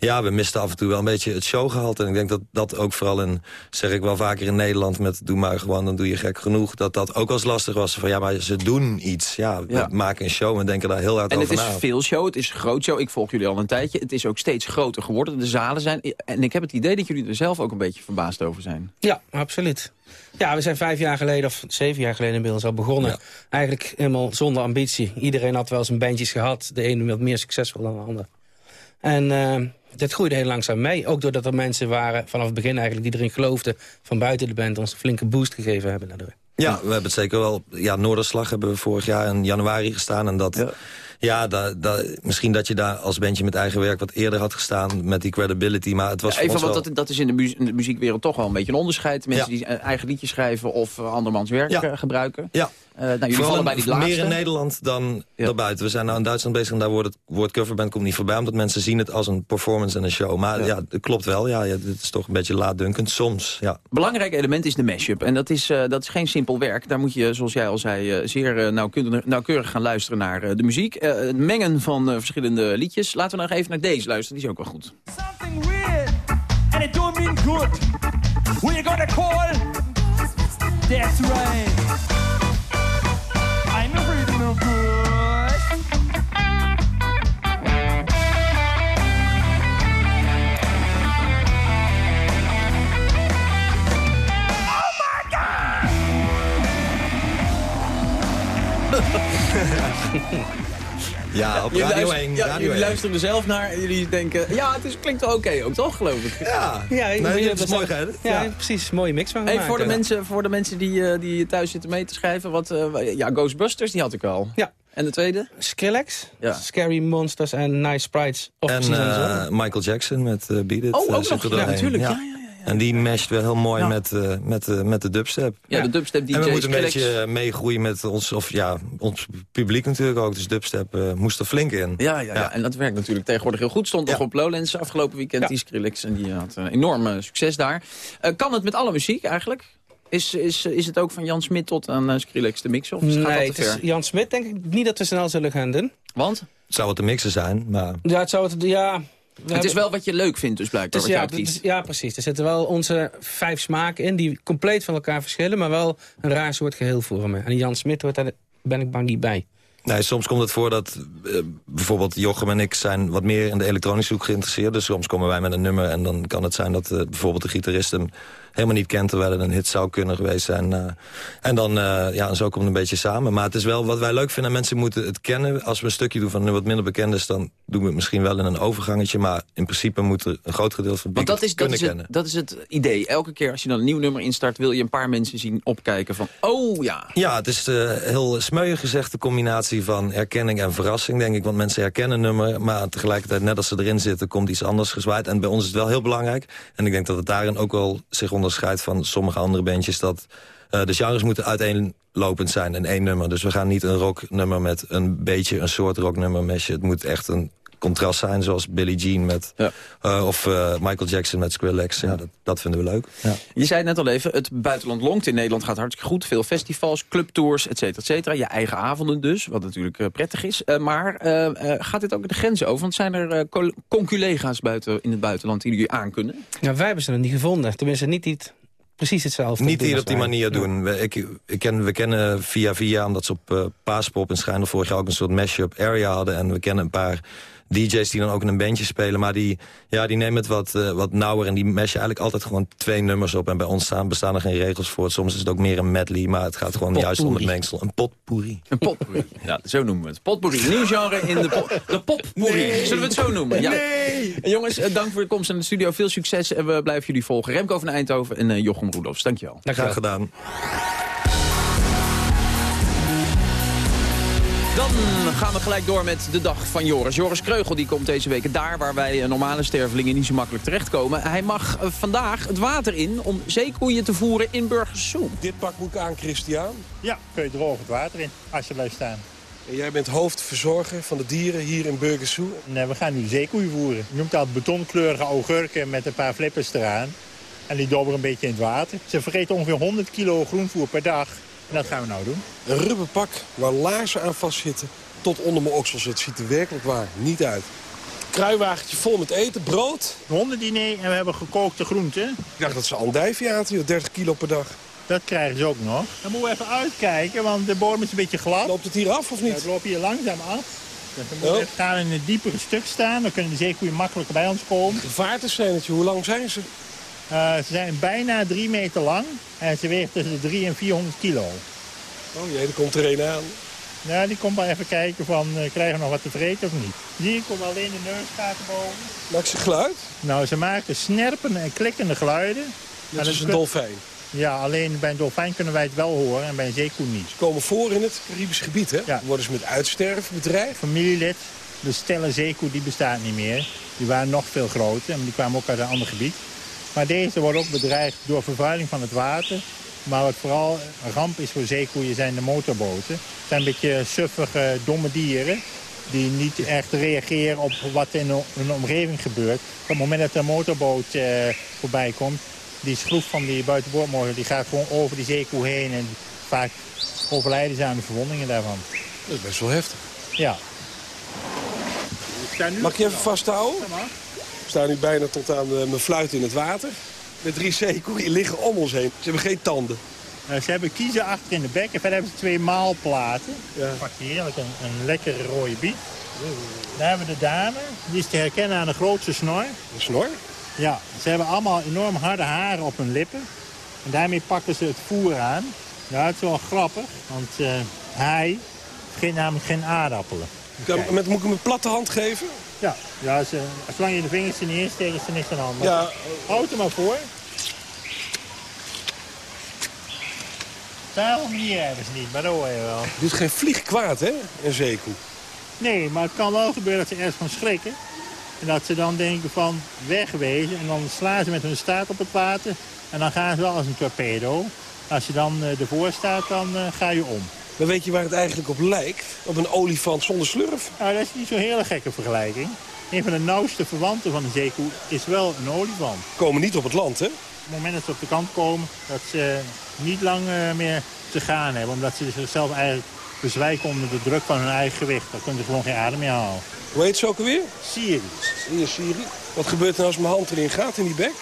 ja, we misten af en toe wel een beetje het showgehalte. En ik denk dat dat ook vooral in, zeg ik wel vaker in Nederland... met doe maar gewoon, dan doe je gek genoeg. Dat dat ook wel eens lastig was. Van ja, maar ze doen iets. Ja, we Ja. maken een show en denken daar heel hard En het over is na. veel show, het is groot show. Ik volg jullie al een tijdje. Het is ook steeds groter geworden. De zalen zijn... En ik heb het idee dat jullie er zelf ook een beetje verbaasd over zijn. Ja, absoluut. Ja, we zijn vijf jaar geleden, of zeven jaar geleden inmiddels al begonnen. Eigenlijk helemaal zonder ambitie. Iedereen had wel zijn bandjes gehad. De ene wat meer succesvol dan de ander. En eh, dat groeide heel langzaam mee. Ook doordat er mensen waren vanaf het begin eigenlijk die erin geloofden... van buiten de band ons een flinke boost gegeven hebben daardoor. Ja, we hebben het zeker wel. Ja, Noorderslag hebben we vorig jaar in januari gestaan. En dat, ja, da, da- misschien dat je daar als bandje met eigen werk wat eerder had gestaan met die credibility. Maar het was Ja, voor even, want wel... dat, dat is in de, mu- in de muziekwereld toch wel een beetje een onderscheid. Mensen Ja. die eh, eigen liedjes schrijven of eh, andermans werk Ja. eh, gebruiken. Ja. Eh, nou, jullie Vooral vallen bij die laatste. meer in Nederland dan daarbuiten. We zijn nou in Duitsland bezig en daar wordt het woord coverband komt niet voorbij. Omdat mensen zien het als een performance en een show. Maar ja, het klopt wel. Ja, ja, het is toch een beetje laatdunkend soms. Ja. Belangrijk element is de mashup. En dat is, eh, dat is geen simpel werk. Daar moet je, zoals jij al zei, eh, zeer nauwkeurig, gaan luisteren naar eh, de muziek. Eh, het mengen van eh, verschillende liedjes. Laten we nog even naar deze luisteren. Die is ook wel goed. and it don't mean good. You gonna call? That's right. Ja, op Jullie Radio luisteren- 1. ja, Radio jullie 1. luisteren er zelf naar. Jullie denken, ja, het is, klinkt wel oké ook, toch, geloof ik? Ja, Ja, nee, hebt is mooi. Ja, Ja. precies. Mooie mix van Hey, gemaakt. voor, de Ja. mensen, voor de mensen die, eh, die thuis zitten mee te schrijven. Wat, eh, ja, Ghostbusters, die had ik al. Ja. En de tweede? Skrillex, Ja. Scary Monsters en Nice Sprites. Of En eh, andersom. Michael Jackson met eh Beat It. Oh, ook zit nog. Ja, natuurlijk. Ja, ja, En die mesht wel heel mooi Ja. met, eh, met, eh, met de dubstep. Ja, de dubstep DJ En we moeten een beetje eh, meegroeien met ons, of ja, ons publiek natuurlijk ook. Dus dubstep moest er flink in. Ja, ja, ja, en dat werkt natuurlijk tegenwoordig heel goed. Stond nog op Lowlands afgelopen weekend, die Skrillex. En die had een enorm succes daar. Eh, kan het met alle muziek eigenlijk? Is, is, is het ook van Jan Smit tot aan Skrillex de mix? Of gaat Nee, dat het te is ver? Jan Smit denk ik niet dat we snel zullen gaan doen. Want? Het zou wat te mixen zijn, maar... Ja, het zou het... Ja, we Het is wel wat je leuk vindt dus blijkbaar, is, wat ja, je uitkiest. het is- ja, precies. Er zitten wel onze vijf smaken in die compleet van elkaar verschillen... maar wel een raar soort geheel vormen. En Jan Smit hoort daar, ben ik bang niet bij. Nee, soms komt het voor dat eh, bijvoorbeeld Jochem en ik zijn wat meer in de elektronische hoek geïnteresseerd. Dus soms komen wij met een nummer en dan kan het zijn dat eh, bijvoorbeeld de gitarist hem helemaal niet kent... terwijl het een hit zou kunnen geweest zijn. eh. en dan, eh, ja, en zo komt het een beetje samen. Maar het is wel wat wij leuk vinden. Mensen moeten het kennen. Als we een stukje doen van een wat minder bekend is... dan doen we het misschien wel in een overgangetje. Maar in principe moet er een groot gedeelte van het Want dat is, dat, kunnen is het, kennen. dat is het idee. Elke keer als je dan een nieuw nummer instart... wil je een paar mensen zien opkijken van... oh ja, Ja, het is eh, heel smeuig gezegd de combinatie van herkenning en verrassing, denk ik. Want mensen herkennen een nummer, maar tegelijkertijd, net als ze erin zitten... komt iets anders gezwaaid. En bij ons is het wel heel belangrijk. En ik denk dat het daarin ook wel zich onderscheidt van sommige andere bandjes... dat eh, de genres moeten uiteenlopend zijn in één nummer. Dus we gaan niet een rocknummer met een beetje een soort rocknummer mesje. Het moet echt een contrast zijn, zoals Billie Jean met... eh, of eh, Michael Jackson met Skrillex. Ja, dat, dat vinden we leuk. Ja. Je zei het net al even, het buitenland longt. In Nederland gaat hartstikke goed. Veel festivals, clubtours, et cetera, et cetera. Je eigen avonden dus, wat natuurlijk eh, prettig is. Eh, maar gaat dit ook de grenzen over? Want zijn er eh, conculega's buiten, in het buitenland die jullie aankunnen? Ja, wij hebben ze nog niet gevonden. Tenminste, niet die het precies hetzelfde Niet hier op die manier doen. We, ik, ik ken, we kennen via via, omdat ze op eh Paaspop in Schijndel vorig jaar ook een soort mashup area hadden. En we kennen een paar DJ's die dan ook in een bandje spelen. Maar die, ja, die nemen het wat, eh, wat nauwer en die mashen eigenlijk altijd gewoon twee nummers op. En bij ons staan, bestaan er geen regels voor. Soms is het ook meer een medley, maar het gaat gewoon juist om het mengsel. Een potpourri. Een potpourri. ja, zo noemen we het. Potpourri, nieuw genre in de, po de poppourri. Zullen we het zo noemen? Ja. En jongens, eh, dank voor de komst naar de studio. Veel succes en we blijven jullie volgen. Remco van Eindhoven en eh, Jochem Roelofs. Dankjewel. Graag gedaan. Dan gaan we gelijk door met de dag van Joris. Joris Kreugel die komt deze week daar waar wij normale stervelingen niet zo makkelijk terechtkomen. Hij mag eh, vandaag het water in om zeekoeien te voeren in Burgersoen. Dit pak moet ik aan, Christian. Ja, kun je droog het water in, als je blijft staan. En jij bent hoofdverzorger van de dieren hier in Burgersoe. Nee, we gaan nu zeekoeien voeren. Je noemt dat betonkleurige augurken met een paar flippers eraan. En die dobberen een beetje in het water. Ze vergeten ongeveer 100 kilo groenvoer per dag. En dat gaan we nou doen. Een rubberpak waar laarzen aan vastzitten tot onder mijn oksels. Het ziet er werkelijk waar niet uit. Kruiwagentje vol met eten, brood. Hondendiner en we hebben gekookte groenten. Ik dacht dat ze andijvie aten, joh, 30 kilo per dag. Dat krijgen ze ook nog. Dan moeten we even uitkijken, want de bodem is een beetje glad. Loopt het hier af of niet? Het loopt hier langzaam af. Dus dan moeten we Oh. gaan in een diepere stuk staan. Dan kunnen de zeekoeien makkelijker bij ons komen. Vaartenscènetje, hoe lang zijn ze? Eh, ze zijn bijna drie meter lang en ze wegen tussen de 3 en 400 kilo. Oh jee, er komt er een aan. Ja, die komt maar even kijken van, eh, krijgen we nog wat te vreten of niet. Zie, komt alleen de neusgaten boven. Maakt ze geluid? Nou, ze maken snerpende en klikkende geluiden. Dat een kun- dolfijn. Ja, alleen bij een dolfijn kunnen wij het wel horen en bij een zeekoe niet. Ze komen voor in het Caribisch gebied, hè? Worden ze met uitsterven bedreigd? Familielid, de stille zeekoe, die bestaat niet meer. Die waren nog veel groter en die kwamen ook uit een ander gebied. Maar deze worden ook bedreigd door vervuiling van het water. Maar wat vooral een ramp is voor zeekoeien zijn de motorboten. Het zijn een beetje suffige, domme dieren die niet echt reageren op wat in hun omgeving gebeurt. Op het moment dat er een motorboot eh, voorbij komt, die schroef van die buitenboordmotor, die gaat gewoon over die zeekoe heen. En vaak overlijden ze aan de verwondingen daarvan. Dat is best wel heftig. Ja. Mag ik je even vasthouden? Staan nu bijna tot aan eh, mijn fluit in het water. De drie zeekoeien liggen om ons heen. Ze hebben geen tanden. Eh, ze hebben kiezen achter in de bek en verder hebben ze twee maalplaten. Ja. Pak je heerlijk een, een lekkere rode biet. Daar hebben we de dame. Die is te herkennen aan de grootste snor. De snor? Ja, ze hebben allemaal enorm harde haren op hun lippen. En daarmee pakken ze het voer aan. Ja, het is wel grappig, want eh, hij vergeet namelijk geen aardappelen. Met, moet ik hem een platte hand geven? Ja, ja ze, zolang je de vingers er niet in steekt, is er niks aan de hand. Maar Ja. Houd hem maar voor. Stijl manier hebben ze niet, maar dat hoor je wel. Doet geen vlieg kwaad, hè? Een zeekoe. Nee, maar het kan wel gebeuren dat ze ergens van schrikken. En dat ze dan denken van wegwezen. En dan slaan ze met hun staart op het water. En dan gaan ze wel als een torpedo. Als je dan eh, ervoor staat, dan eh, ga je om. Dan weet je waar het eigenlijk op lijkt. Op een olifant zonder slurf. Nou, dat is niet zo'n hele gekke vergelijking. Een van de nauwste verwanten van een zeekoe is wel een olifant. Komen niet op het land, hè? Op het moment dat ze op de kant komen, dat ze niet lang eh, meer te gaan hebben. Omdat ze zichzelf eigenlijk bezwijken onder de druk van hun eigen gewicht. Dan kunnen ze gewoon geen adem meer halen. Hoe heet ze ook alweer? Siri. Hier, Siri. Wat gebeurt er als mijn hand erin gaat in die bek?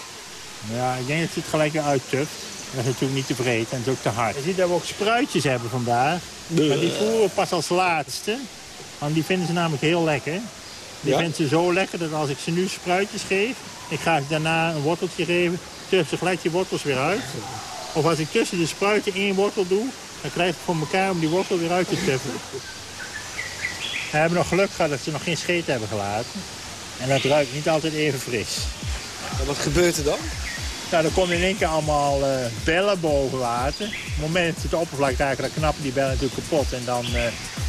Ja, ik denk dat ze het gelijk weer uittuft. Dat is natuurlijk niet tevreden en het is ook te hard. Je ziet dat we ook spruitjes hebben vandaag. Maar die voeren we pas als laatste. Want die vinden ze namelijk heel lekker. Die Ja? vinden ze zo lekker dat als ik ze nu spruitjes geef... ik ga ze daarna een worteltje geven, ze gelijk die wortels weer uit. Of als ik tussen de spruiten één wortel doe... dan krijg ik voor elkaar om die wortel weer uit te tuffen. We hebben nog geluk gehad dat ze nog geen scheet hebben gelaten. En dat ruikt niet altijd even fris. En wat gebeurt er dan? Nou, dan komen in één keer allemaal eh, bellen boven water. Op het moment dat het oppervlak raken, dan knappen die bellen natuurlijk kapot. En dan eh,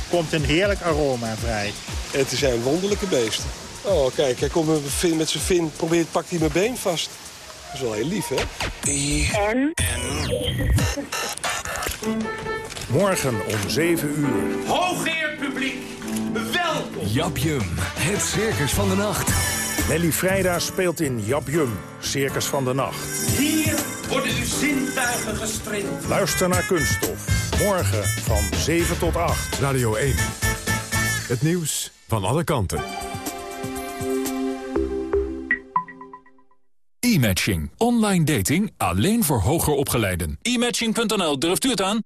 komt een heerlijk aroma vrij. Het zijn wonderlijke beesten. Oh, kijk, hij komt met, vin, met zijn vin, probeert, pakt hij mijn been vast. Dat is wel heel lief, hè? En? Morgen om 7 uur. Hooggeëerd publiek, welkom. Japjum, het circus van de nacht. Nelly Vrijda speelt in Japjum, Circus van de Nacht. Hier worden uw zintuigen gestreeld. Luister naar Kunststof. Morgen van 7 tot 8. Radio 1. Het nieuws van alle kanten. E-matching. Online dating alleen voor hoger opgeleiden. E-matching.nl, durft u het aan?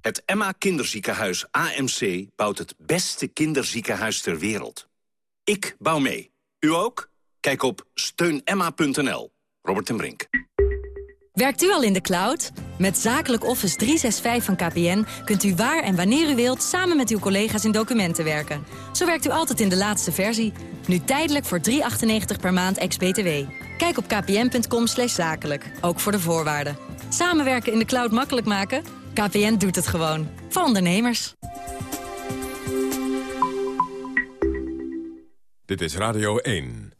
Het Emma Kinderziekenhuis AMC bouwt het beste kinderziekenhuis ter wereld. Ik bouw mee. U ook? Kijk op steunemma.nl. Robert ten Brink. Werkt u al in de cloud? Met Zakelijk Office 365 van KPN kunt u waar en wanneer u wilt... samen met uw collega's in documenten werken. Zo werkt u altijd in de laatste versie. Nu tijdelijk voor 3,98 per maand ex-BTW. Kijk op kpn.com zakelijk, ook voor de voorwaarden. Samenwerken in de cloud makkelijk maken? KPN doet het gewoon. Voor ondernemers. Dit is Radio 1.